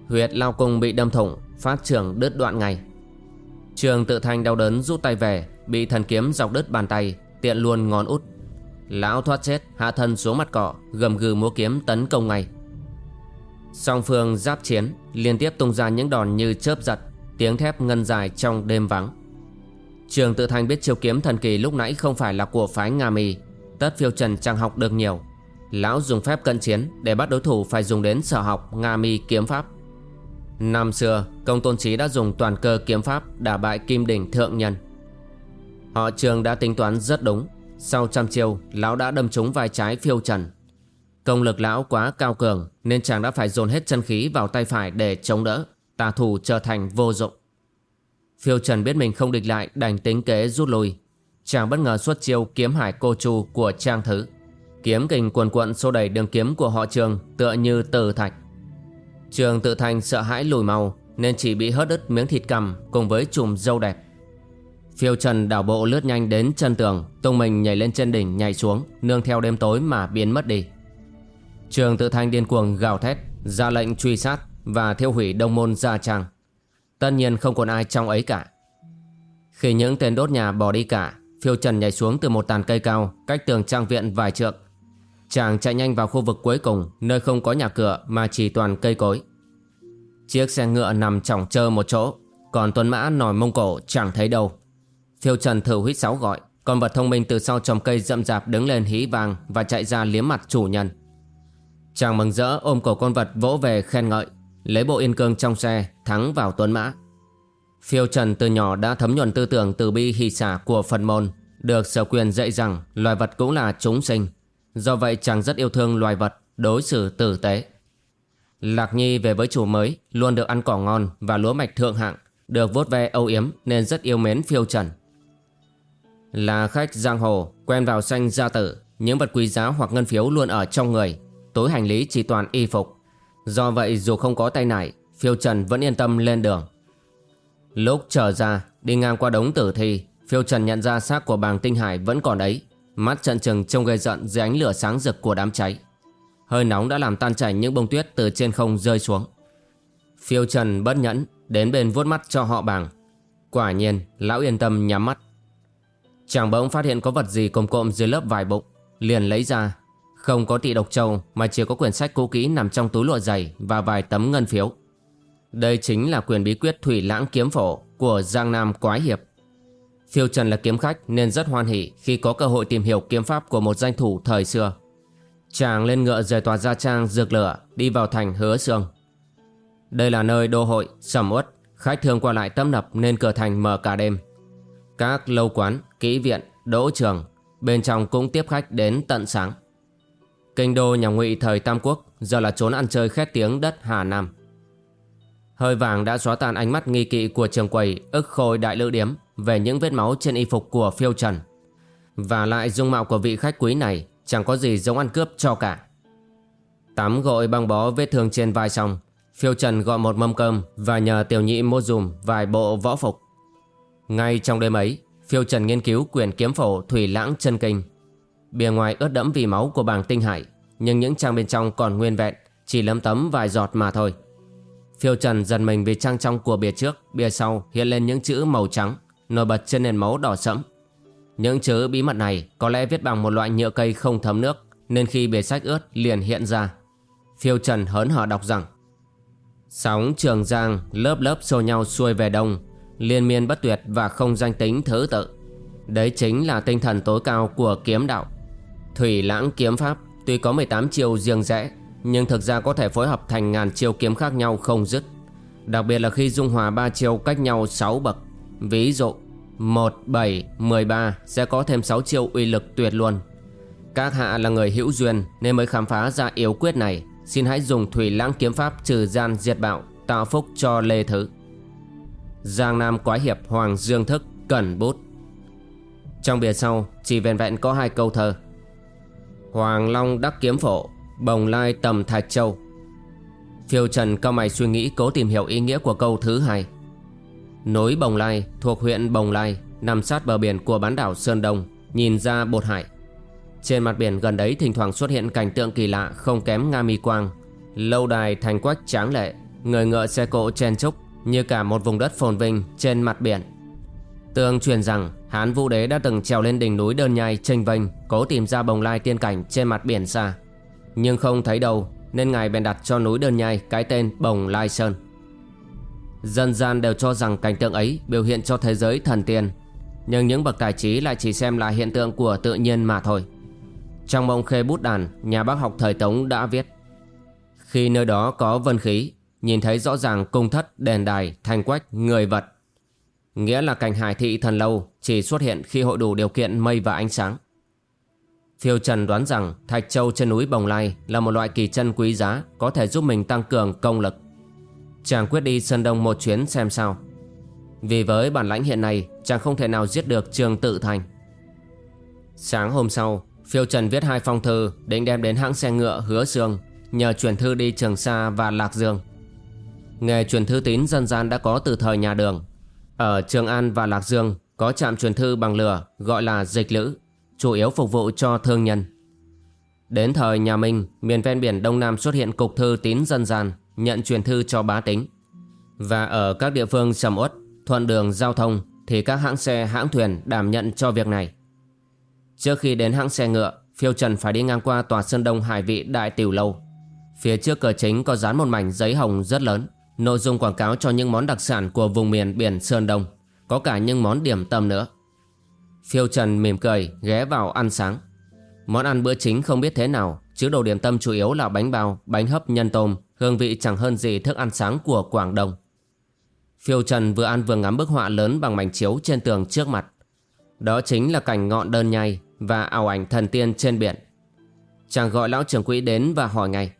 Huyệt lao cung bị đâm thủng, Phát trường đứt đoạn ngay Trường tự thanh đau đớn rút tay về, Bị thần kiếm dọc đứt bàn tay, Tiện luôn ngón út. Lão thoát chết, hạ thân xuống mặt cỏ Gầm gừ múa kiếm tấn công ngay. Song phương giáp chiến, Liên tiếp tung ra những đòn như chớp giật, Tiếng thép ngân dài trong đêm vắng. Trường tự thanh biết chiêu kiếm thần kỳ lúc nãy không phải là của phái Nga Mi, Tất phiêu trần chẳng học được nhiều. Lão dùng phép cận chiến để bắt đối thủ phải dùng đến sở học Nga Mi kiếm pháp. Năm xưa, công tôn trí đã dùng toàn cơ kiếm pháp đả bại kim đỉnh thượng nhân. Họ trường đã tính toán rất đúng. Sau trăm chiêu, lão đã đâm trúng vai trái phiêu trần. Công lực lão quá cao cường, Nên chàng đã phải dồn hết chân khí vào tay phải để chống đỡ, Tà thủ trở thành vô dụng. Phiêu trần biết mình không địch lại, đành tính kế rút lui. Chàng bất ngờ xuất chiêu kiếm hải cô chu của trang thứ. Kiếm kình cuồn cuộn xô đẩy đường kiếm của họ trường tựa như từ thạch. Trường tự thành sợ hãi lùi mau Nên chỉ bị hớt đứt miếng thịt cằm cùng với chùm dâu đẹp Phiêu trần đảo bộ lướt nhanh đến chân tường Tung mình nhảy lên chân đỉnh nhảy xuống Nương theo đêm tối mà biến mất đi Trường tự thanh điên cuồng gào thét ra lệnh truy sát và thiêu hủy đông môn gia trang. Tất nhiên không còn ai trong ấy cả. Khi những tên đốt nhà bỏ đi cả, phiêu trần nhảy xuống từ một tàn cây cao cách tường trang viện vài trượng. Chàng chạy nhanh vào khu vực cuối cùng nơi không có nhà cửa mà chỉ toàn cây cối. Chiếc xe ngựa nằm chỏng chơ một chỗ, còn tuấn mã nòi mông cổ chẳng thấy đâu. Phiêu trần thử huýt sáo gọi, con vật thông minh từ sau trồng cây rậm rạp đứng lên hí vàng và chạy ra liếm mặt chủ nhân. Chàng mừng rỡ ôm cổ con vật vỗ về khen ngợi Lấy bộ yên cương trong xe Thắng vào tuấn mã Phiêu Trần từ nhỏ đã thấm nhuần tư tưởng từ bi hỷ xả của Phật môn Được sở quyền dạy rằng loài vật cũng là chúng sinh Do vậy chàng rất yêu thương loài vật, Đối xử tử tế. Lạc Nhi về với chủ mới, Luôn được ăn cỏ ngon và lúa mạch thượng hạng, Được vuốt ve âu yếm Nên rất yêu mến Phiêu Trần. Là khách giang hồ, Quen vào xanh gia tử, Những vật quý giá hoặc ngân phiếu luôn ở trong người Tối hành lý chỉ toàn y phục. Do vậy dù không có tay nải, Phiêu Trần vẫn yên tâm lên đường. Lúc trở ra, Đi ngang qua đống tử thi, Phiêu Trần nhận ra xác của bàng tinh hải vẫn còn đấy Mắt trận trừng trông gây giận dưới ánh lửa sáng rực của đám cháy. Hơi nóng đã làm tan chảy những bông tuyết từ trên không rơi xuống. Phiêu Trần bất nhẫn Đến bên vuốt mắt cho họ bàng. Quả nhiên, lão yên tâm nhắm mắt. Chàng bỗng phát hiện có vật gì cồm cộm dưới lớp vải bụng, Liền lấy ra. Không có tị độc châu, mà chỉ có quyển sách cũ kỹ nằm trong túi lụa dày và vài tấm ngân phiếu. Đây chính là quyền bí quyết thủy lãng kiếm phổ của Giang Nam Quái Hiệp. Phiêu Trần là kiếm khách nên rất hoan hỷ khi có cơ hội tìm hiểu kiếm pháp của một danh thủ thời xưa. Chàng lên ngựa rời tòa gia trang dược lửa đi vào thành hứa xương. Đây là nơi đô hội, sầm uất, khách thường qua lại tấp nập nên cửa thành mở cả đêm. Các lâu quán, kỹ viện, đỗ trường, bên trong cũng tiếp khách đến tận sáng. Kinh đô nhà ngụy thời Tam Quốc giờ là trốn ăn chơi khét tiếng đất Hà Nam. Hơi vàng đã xóa tan ánh mắt nghi kỵ của trường quầy ức khôi đại lữ điếm về những vết máu trên y phục của phiêu trần. Và lại dung mạo của vị khách quý này chẳng có gì giống ăn cướp cho cả. Tắm gội băng bó vết thương trên vai xong, phiêu trần gọi một mâm cơm và nhờ tiểu nhị mua dùm vài bộ võ phục. Ngay trong đêm ấy, phiêu trần nghiên cứu quyền kiếm phổ Thủy Lãng chân Kinh Bìa ngoài ướt đẫm vì máu của bảng tinh hải Nhưng những trang bên trong còn nguyên vẹn Chỉ lấm tấm vài giọt mà thôi Phiêu Trần dần mình vì trang trong của bìa trước Bìa sau hiện lên những chữ màu trắng Nổi bật trên nền máu đỏ sẫm Những chữ bí mật này Có lẽ viết bằng một loại nhựa cây không thấm nước, Nên khi bề sách ướt liền hiện ra Phiêu Trần hớn hở đọc rằng, Sóng trường giang lớp lớp xô nhau xuôi về đông, Liên miên bất tuyệt và không danh tính thứ tự Đấy chính là tinh thần tối cao của kiếm đạo Thủy lãng kiếm pháp tuy có 18 chiêu riêng rẽ, nhưng thực ra có thể phối hợp thành ngàn chiêu kiếm khác nhau không dứt. Đặc biệt là khi dung hòa ba chiêu cách nhau 6 bậc. Ví dụ 1, 7, 13 sẽ có thêm 6 chiêu uy lực tuyệt luôn. Các hạ là người hữu duyên nên mới khám phá ra yếu quyết này. Xin hãy dùng thủy lãng kiếm pháp trừ gian diệt bạo, tạo phúc cho Lê Thứ. Giang Nam Quái Hiệp Hoàng Dương Thức Cẩn Bút Trong bìa sau chỉ vẹn vẹn có hai câu thơ Hoàng Long đắc kiếm phổ Bồng lai tầm thạch châu Phiêu Trần cao mày suy nghĩ cố tìm hiểu ý nghĩa của câu thứ hai Núi Bồng Lai thuộc huyện Bồng Lai, Nằm sát bờ biển của bán đảo Sơn Đông Nhìn ra bột hải. Trên mặt biển gần đấy thỉnh thoảng xuất hiện cảnh tượng kỳ lạ không kém Nga Mi Quang. Lâu đài thành quách tráng lệ, Người ngựa xe cộ chen trúc Như cả một vùng đất phồn vinh trên mặt biển. Tương truyền rằng Hán Vũ Đế đã từng trèo lên đỉnh núi đơn nhai tranh vênh, Cố tìm ra bồng lai tiên cảnh trên mặt biển xa. Nhưng không thấy đâu, Nên ngài bèn đặt cho núi đơn nhai cái tên Bồng Lai Sơn. Dân gian đều cho rằng cảnh tượng ấy biểu hiện cho thế giới thần tiên. Nhưng những bậc tài trí lại chỉ xem là hiện tượng của tự nhiên mà thôi. Trong mông khê bút đàn, nhà bác học thời Tống đã viết Khi nơi đó có vân khí, nhìn thấy rõ ràng cung thất, đèn đài, thanh quách, người vật Nghĩa là cảnh hải thị thần lâu chỉ xuất hiện khi hội đủ điều kiện mây và ánh sáng. Phiêu Trần đoán rằng Thạch Châu trên núi Bồng Lai là một loại kỳ chân quý giá có thể giúp mình tăng cường công lực. Chàng quyết đi Sơn Đông một chuyến xem sao. Vì với bản lãnh hiện nay, Chàng không thể nào giết được Trường Tự Thành. Sáng hôm sau, Phiêu Trần viết hai phong thư Định đem đến hãng xe ngựa Hứa Sương Nhờ chuyển thư đi Trường Sa và Lạc Dương. Nghề truyền thư tín dân gian đã có từ thời nhà đường, Ở Trường An và Lạc Dương Có trạm truyền thư bằng lửa Gọi là dịch lữ, Chủ yếu phục vụ cho thương nhân. Đến thời nhà Minh, Miền ven biển Đông Nam xuất hiện cục thư tín dân gian nhận truyền thư cho bá tính. Và ở các địa phương sầm uất, thuận đường giao thông thì các hãng xe hãng thuyền đảm nhận cho việc này. Trước khi đến hãng xe ngựa, phiêu trần phải đi ngang qua tòa Sơn Đông Hải Vị Đại Tiểu Lâu. Phía trước cửa chính có dán một mảnh giấy hồng rất lớn, nội dung quảng cáo cho những món đặc sản của vùng miền biển Sơn Đông, có cả những món điểm tâm nữa. Phiêu Trần mỉm cười ghé vào ăn sáng. Món ăn bữa chính không biết thế nào, chứ đồ điểm tâm chủ yếu là bánh bao, bánh hấp nhân tôm, hương vị chẳng hơn gì thức ăn sáng của Quảng Đông. Phiêu Trần vừa ăn vừa ngắm bức họa lớn bằng mảnh chiếu trên tường trước mặt. Đó chính là cảnh ngọn đơn nhai và ảo ảnh thần tiên trên biển. Chàng gọi lão trưởng quỹ đến và hỏi ngay.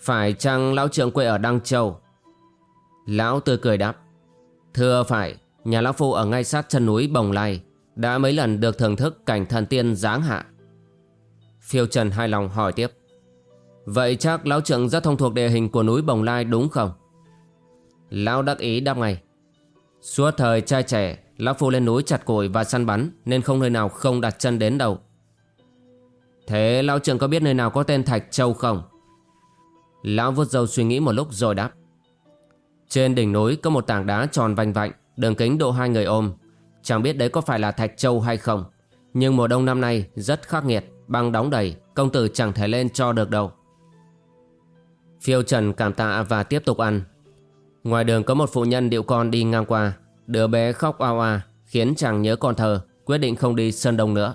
Phải chăng lão trưởng quê ở Đăng Châu? Lão tươi cười đáp. Thưa phải, nhà lão phu ở ngay sát chân núi Bồng Lai đã mấy lần được thưởng thức cảnh thần tiên giáng hạ. Phiêu Trần hài lòng hỏi tiếp. Vậy chắc lão trưởng rất thông thuộc địa hình của núi Bồng Lai đúng không? Lão đắc ý đáp ngay. Suốt thời trai trẻ, lão phu lên núi chặt củi và săn bắn nên không nơi nào không đặt chân đến đâu. Thế lão trưởng có biết nơi nào có tên Thạch Châu không? Lão vuốt dâu suy nghĩ một lúc rồi đáp. Trên đỉnh núi có một tảng đá tròn vành vạnh, đường kính độ hai người ôm. Chẳng biết đấy có phải là Thạch Châu hay không. Nhưng mùa đông năm nay rất khắc nghiệt, băng đóng đầy, công tử chẳng thể lên cho được đâu. Phiêu Trần cảm tạ và tiếp tục ăn. Ngoài đường có một phụ nhân điệu con đi ngang qua. Đứa bé khóc oa oa khiến chàng nhớ con thơ, quyết định không đi Sơn Đông nữa.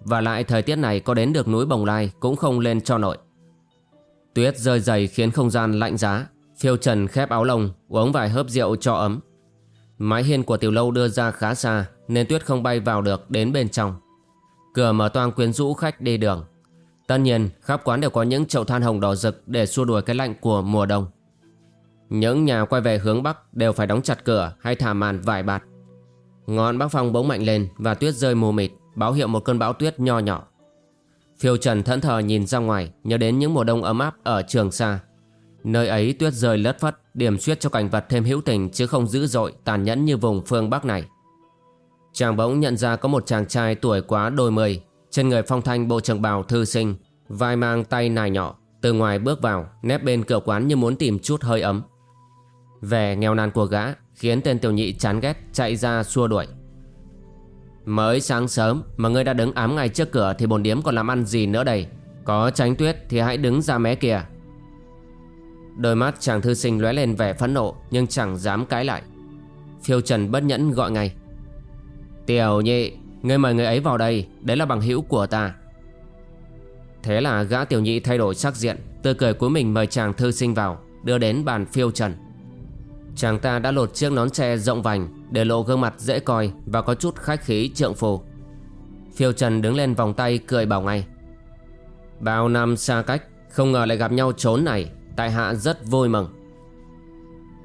Và lại thời tiết này có đến được núi Bồng Lai cũng không lên cho nổi. Tuyết rơi dày khiến không gian lạnh giá. Phiêu Trần khép áo lông, uống vài hớp rượu cho ấm. Mái hiên của tiểu lâu đưa ra khá xa nên tuyết không bay vào được đến bên trong. Cửa mở toang quyến rũ khách đi đường. Tất nhiên khắp quán đều có những chậu than hồng đỏ rực để xua đuổi cái lạnh của mùa đông. Những nhà quay về hướng Bắc đều phải đóng chặt cửa hay thả màn vải bạt. Ngọn bắc phong bỗng mạnh lên và tuyết rơi mù mịt, báo hiệu một cơn bão tuyết nho nhỏ. Phiêu Trần thẫn thờ nhìn ra ngoài, nhớ đến những mùa đông ấm áp ở Trường Sa. Nơi ấy tuyết rơi lất phất, điểm xuyết cho cảnh vật thêm hữu tình chứ không dữ dội, tàn nhẫn như vùng phương Bắc này. Chàng bỗng nhận ra có một chàng trai tuổi quá đôi mươi, trên người phong thanh bộ trường bào thư sinh Vai mang tay nài nhỏ Từ ngoài bước vào Nép bên cửa quán như muốn tìm chút hơi ấm. Vẻ nghèo nàn của gã Khiến tên tiểu nhị chán ghét chạy ra xua đuổi. Mới sáng sớm Mà ngươi đã đứng ám ngay trước cửa Thì bồn điếm còn làm ăn gì nữa đây? Có tránh tuyết thì hãy đứng ra mé kìa. Đôi mắt chàng thư sinh lóe lên vẻ phẫn nộ Nhưng chẳng dám cãi lại. Phiêu Trần bất nhẫn gọi ngay. Tiểu nhị Ngươi mời người ấy vào đây, Đấy là bằng hữu của ta. Thế là gã tiểu nhị thay đổi sắc diện, Tươi cười của mình mời chàng thư sinh vào, Đưa đến bàn phiêu trần. Chàng ta đã lột chiếc nón tre rộng vành, Để lộ gương mặt dễ coi Và có chút khách khí trượng phù Phiêu trần đứng lên vòng tay, cười bảo ngay. Bao năm xa cách, Không ngờ lại gặp nhau trốn này, Tại hạ rất vui mừng.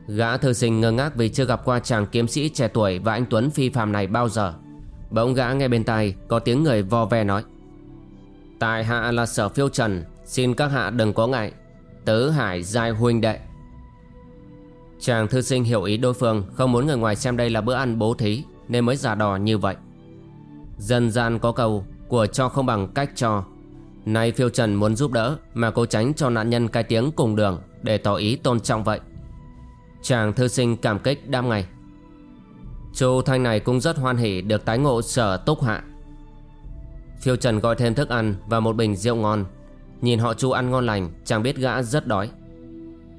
Gã thư sinh ngơ ngác vì chưa gặp qua chàng kiếm sĩ trẻ tuổi Và anh Tuấn phi phàm này bao giờ. Bỗng gã nghe bên tai có tiếng người vo ve nói, Tại hạ là sở phiêu trần, Xin các hạ đừng có ngại. Tứ hải giai huynh đệ. Chàng thư sinh hiểu ý đối phương, Không muốn người ngoài xem đây là bữa ăn bố thí, Nên mới giả đò như vậy. Dân gian có câu, Của cho không bằng cách cho. Nay phiêu trần muốn giúp đỡ Mà cố tránh cho nạn nhân cái tiếng cùng đường Để tỏ ý tôn trọng vậy. Chàng thư sinh cảm kích đam ngày Chu Thanh này cũng rất hoan hỉ Được tái ngộ sở túc hạ. Phiêu Trần gọi thêm thức ăn Và một bình rượu ngon. Nhìn họ Chu ăn ngon lành Chàng biết gã rất đói.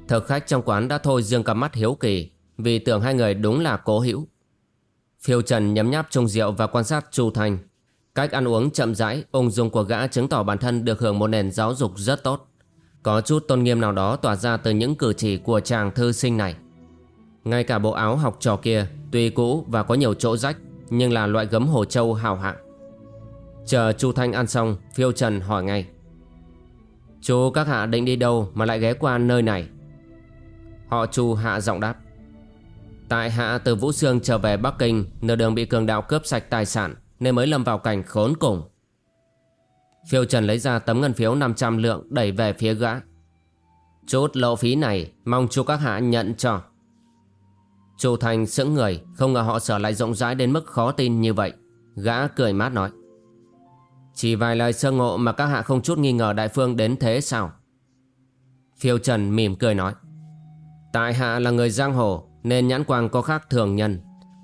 Thực khách trong quán đã thôi dương cặp mắt hiếu kỳ Vì tưởng hai người đúng là cố hữu. Phiêu Trần nhấm nháp chung rượu Và quan sát Chu Thanh. Cách ăn uống chậm rãi, ung dung của gã chứng tỏ bản thân được hưởng một nền giáo dục rất tốt. Có chút tôn nghiêm nào đó tỏa ra từ những cử chỉ của chàng thư sinh này. Ngay cả bộ áo học trò kia, tuy cũ và có nhiều chỗ rách, nhưng là loại gấm hồ châu hào hạng. Chờ Chu Thanh ăn xong, Phiêu Trần hỏi ngay. Chú các hạ định đi đâu mà lại ghé qua nơi này? Họ Chu hạ giọng đáp. Tại hạ từ Vũ Sương trở về Bắc Kinh, nửa đường bị cường đạo cướp sạch tài sản nên mới lâm vào cảnh khốn cùng. Phiêu Trần lấy ra tấm ngân phiếu 500 lượng đẩy về phía gã. Chút lộ phí này mong chú các hạ nhận cho. Chu Thành sững người, không ngờ họ sở lại rộng rãi đến mức khó tin như vậy. Gã cười mát nói. Chỉ vài lời sơ ngộ mà các hạ không chút nghi ngờ đại phương đến thế sao? Phiêu Trần mỉm cười nói. Tại hạ là người giang hồ nên nhãn quang có khác thường nhân.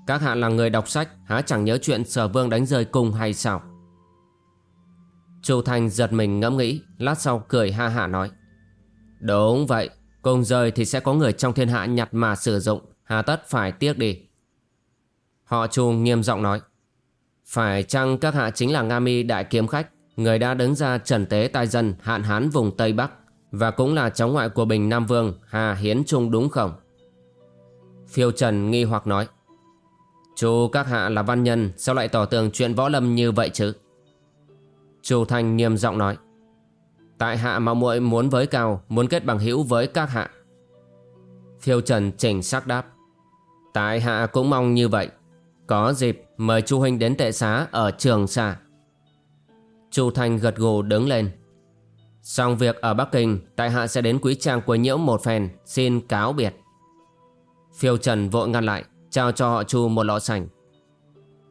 Các hạ là người đọc sách Há chẳng nhớ chuyện sở vương đánh rơi cung hay sao Chu Thành giật mình ngẫm nghĩ Lát sau cười ha hả nói Đúng vậy cùng rơi thì sẽ có người trong thiên hạ nhặt mà sử dụng Hà tất phải tiếc đi. Họ Chu nghiêm giọng nói. Phải chăng các hạ chính là Nga mi đại kiếm khách, Người đã đứng ra trần tế tai dân hạn hán vùng Tây Bắc Và cũng là cháu ngoại của Bình Nam Vương Hà Hiến Trung đúng không? Phiêu Trần nghi hoặc nói. Chú các hạ là văn nhân, Sao lại tỏ tường chuyện võ lâm như vậy chứ? Chu Thanh nghiêm giọng nói. Tại hạ mà muội muốn với cao, Muốn kết bằng hữu với các hạ. Phiêu Trần chỉnh sắc đáp. Tại hạ cũng mong như vậy. Có dịp mời Chu Huynh đến tệ xá Ở trường xa. Chu Thanh gật gù đứng lên. Xong việc ở Bắc Kinh Tại hạ sẽ đến quý trang quấy nhiễu một phen Xin cáo biệt. Phiêu Trần vội ngăn lại Trao cho họ Chu một lọ sành.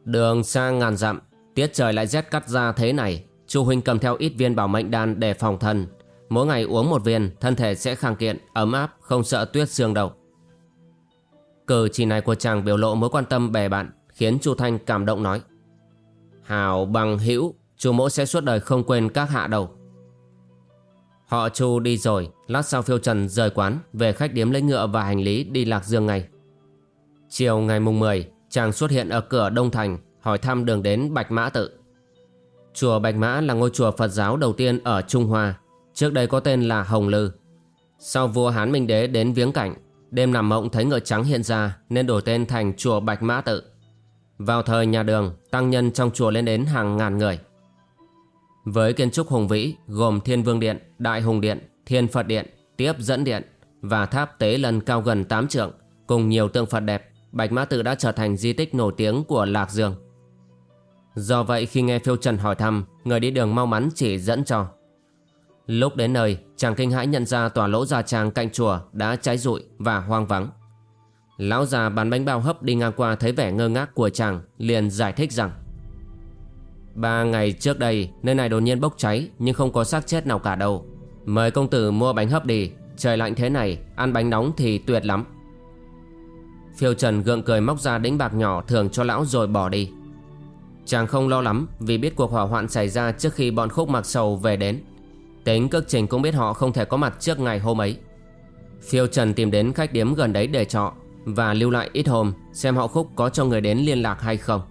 Đường xa ngàn dặm Tiết trời lại rét cắt ra thế này. Chu Huynh cầm theo ít viên bảo mệnh đan để phòng thân. Mỗi ngày uống một viên Thân thể sẽ khang kiện, ấm áp Không sợ tuyết xương đâu. Cử chỉ này của chàng biểu lộ mối quan tâm bè bạn, Khiến Chu Thanh cảm động nói. Hào bằng hữu, Chu mỗ sẽ suốt đời không quên các hạ đâu Họ Chu đi rồi, Lát sau phiêu trần rời quán, Về khách điếm lấy ngựa và hành lý đi Lạc Dương ngay. Chiều ngày mùng 10 Chàng xuất hiện ở cửa Đông Thành, Hỏi thăm đường đến Bạch Mã Tự. Chùa Bạch Mã là ngôi chùa Phật giáo đầu tiên ở Trung Hoa, Trước đây có tên là Hồng Lư. Sau vua Hán Minh Đế đến viếng cảnh Đêm nằm mộng thấy ngựa trắng hiện ra Nên đổi tên thành chùa Bạch Mã Tự Vào thời nhà đường Tăng nhân trong chùa lên đến hàng ngàn người Với kiến trúc hùng vĩ Gồm Thiên Vương Điện, Đại Hùng Điện Thiên Phật Điện, Tiếp Dẫn Điện Và tháp tế lần cao gần 8 trượng Cùng nhiều tượng Phật đẹp Bạch Mã Tự đã trở thành di tích nổi tiếng của Lạc Dương. Do vậy khi nghe Phiêu Trần hỏi thăm, người đi đường mau mắn chỉ dẫn cho. Lúc đến nơi, chàng kinh hãi nhận ra tòa lỗ gia trang cạnh chùa đã cháy rụi và hoang vắng. Lão già bán bánh bao hấp đi ngang qua thấy vẻ ngơ ngác của chàng, liền giải thích rằng Ba ngày trước đây, nơi này đột nhiên bốc cháy nhưng không có xác chết nào cả đâu. Mời công tử mua bánh hấp đi, trời lạnh thế này, ăn bánh nóng thì tuyệt lắm. Phiêu Trần gượng cười móc ra đĩnh bạc nhỏ thường cho lão rồi bỏ đi Chàng không lo lắm vì biết cuộc hỏa hoạn xảy ra trước khi bọn khúc mặc sầu về đến Tính cước trình cũng biết họ không thể có mặt trước ngày hôm ấy. Phiêu Trần tìm đến khách điếm gần đấy để trọ Và lưu lại ít hôm, xem họ khúc có cho người đến liên lạc hay không.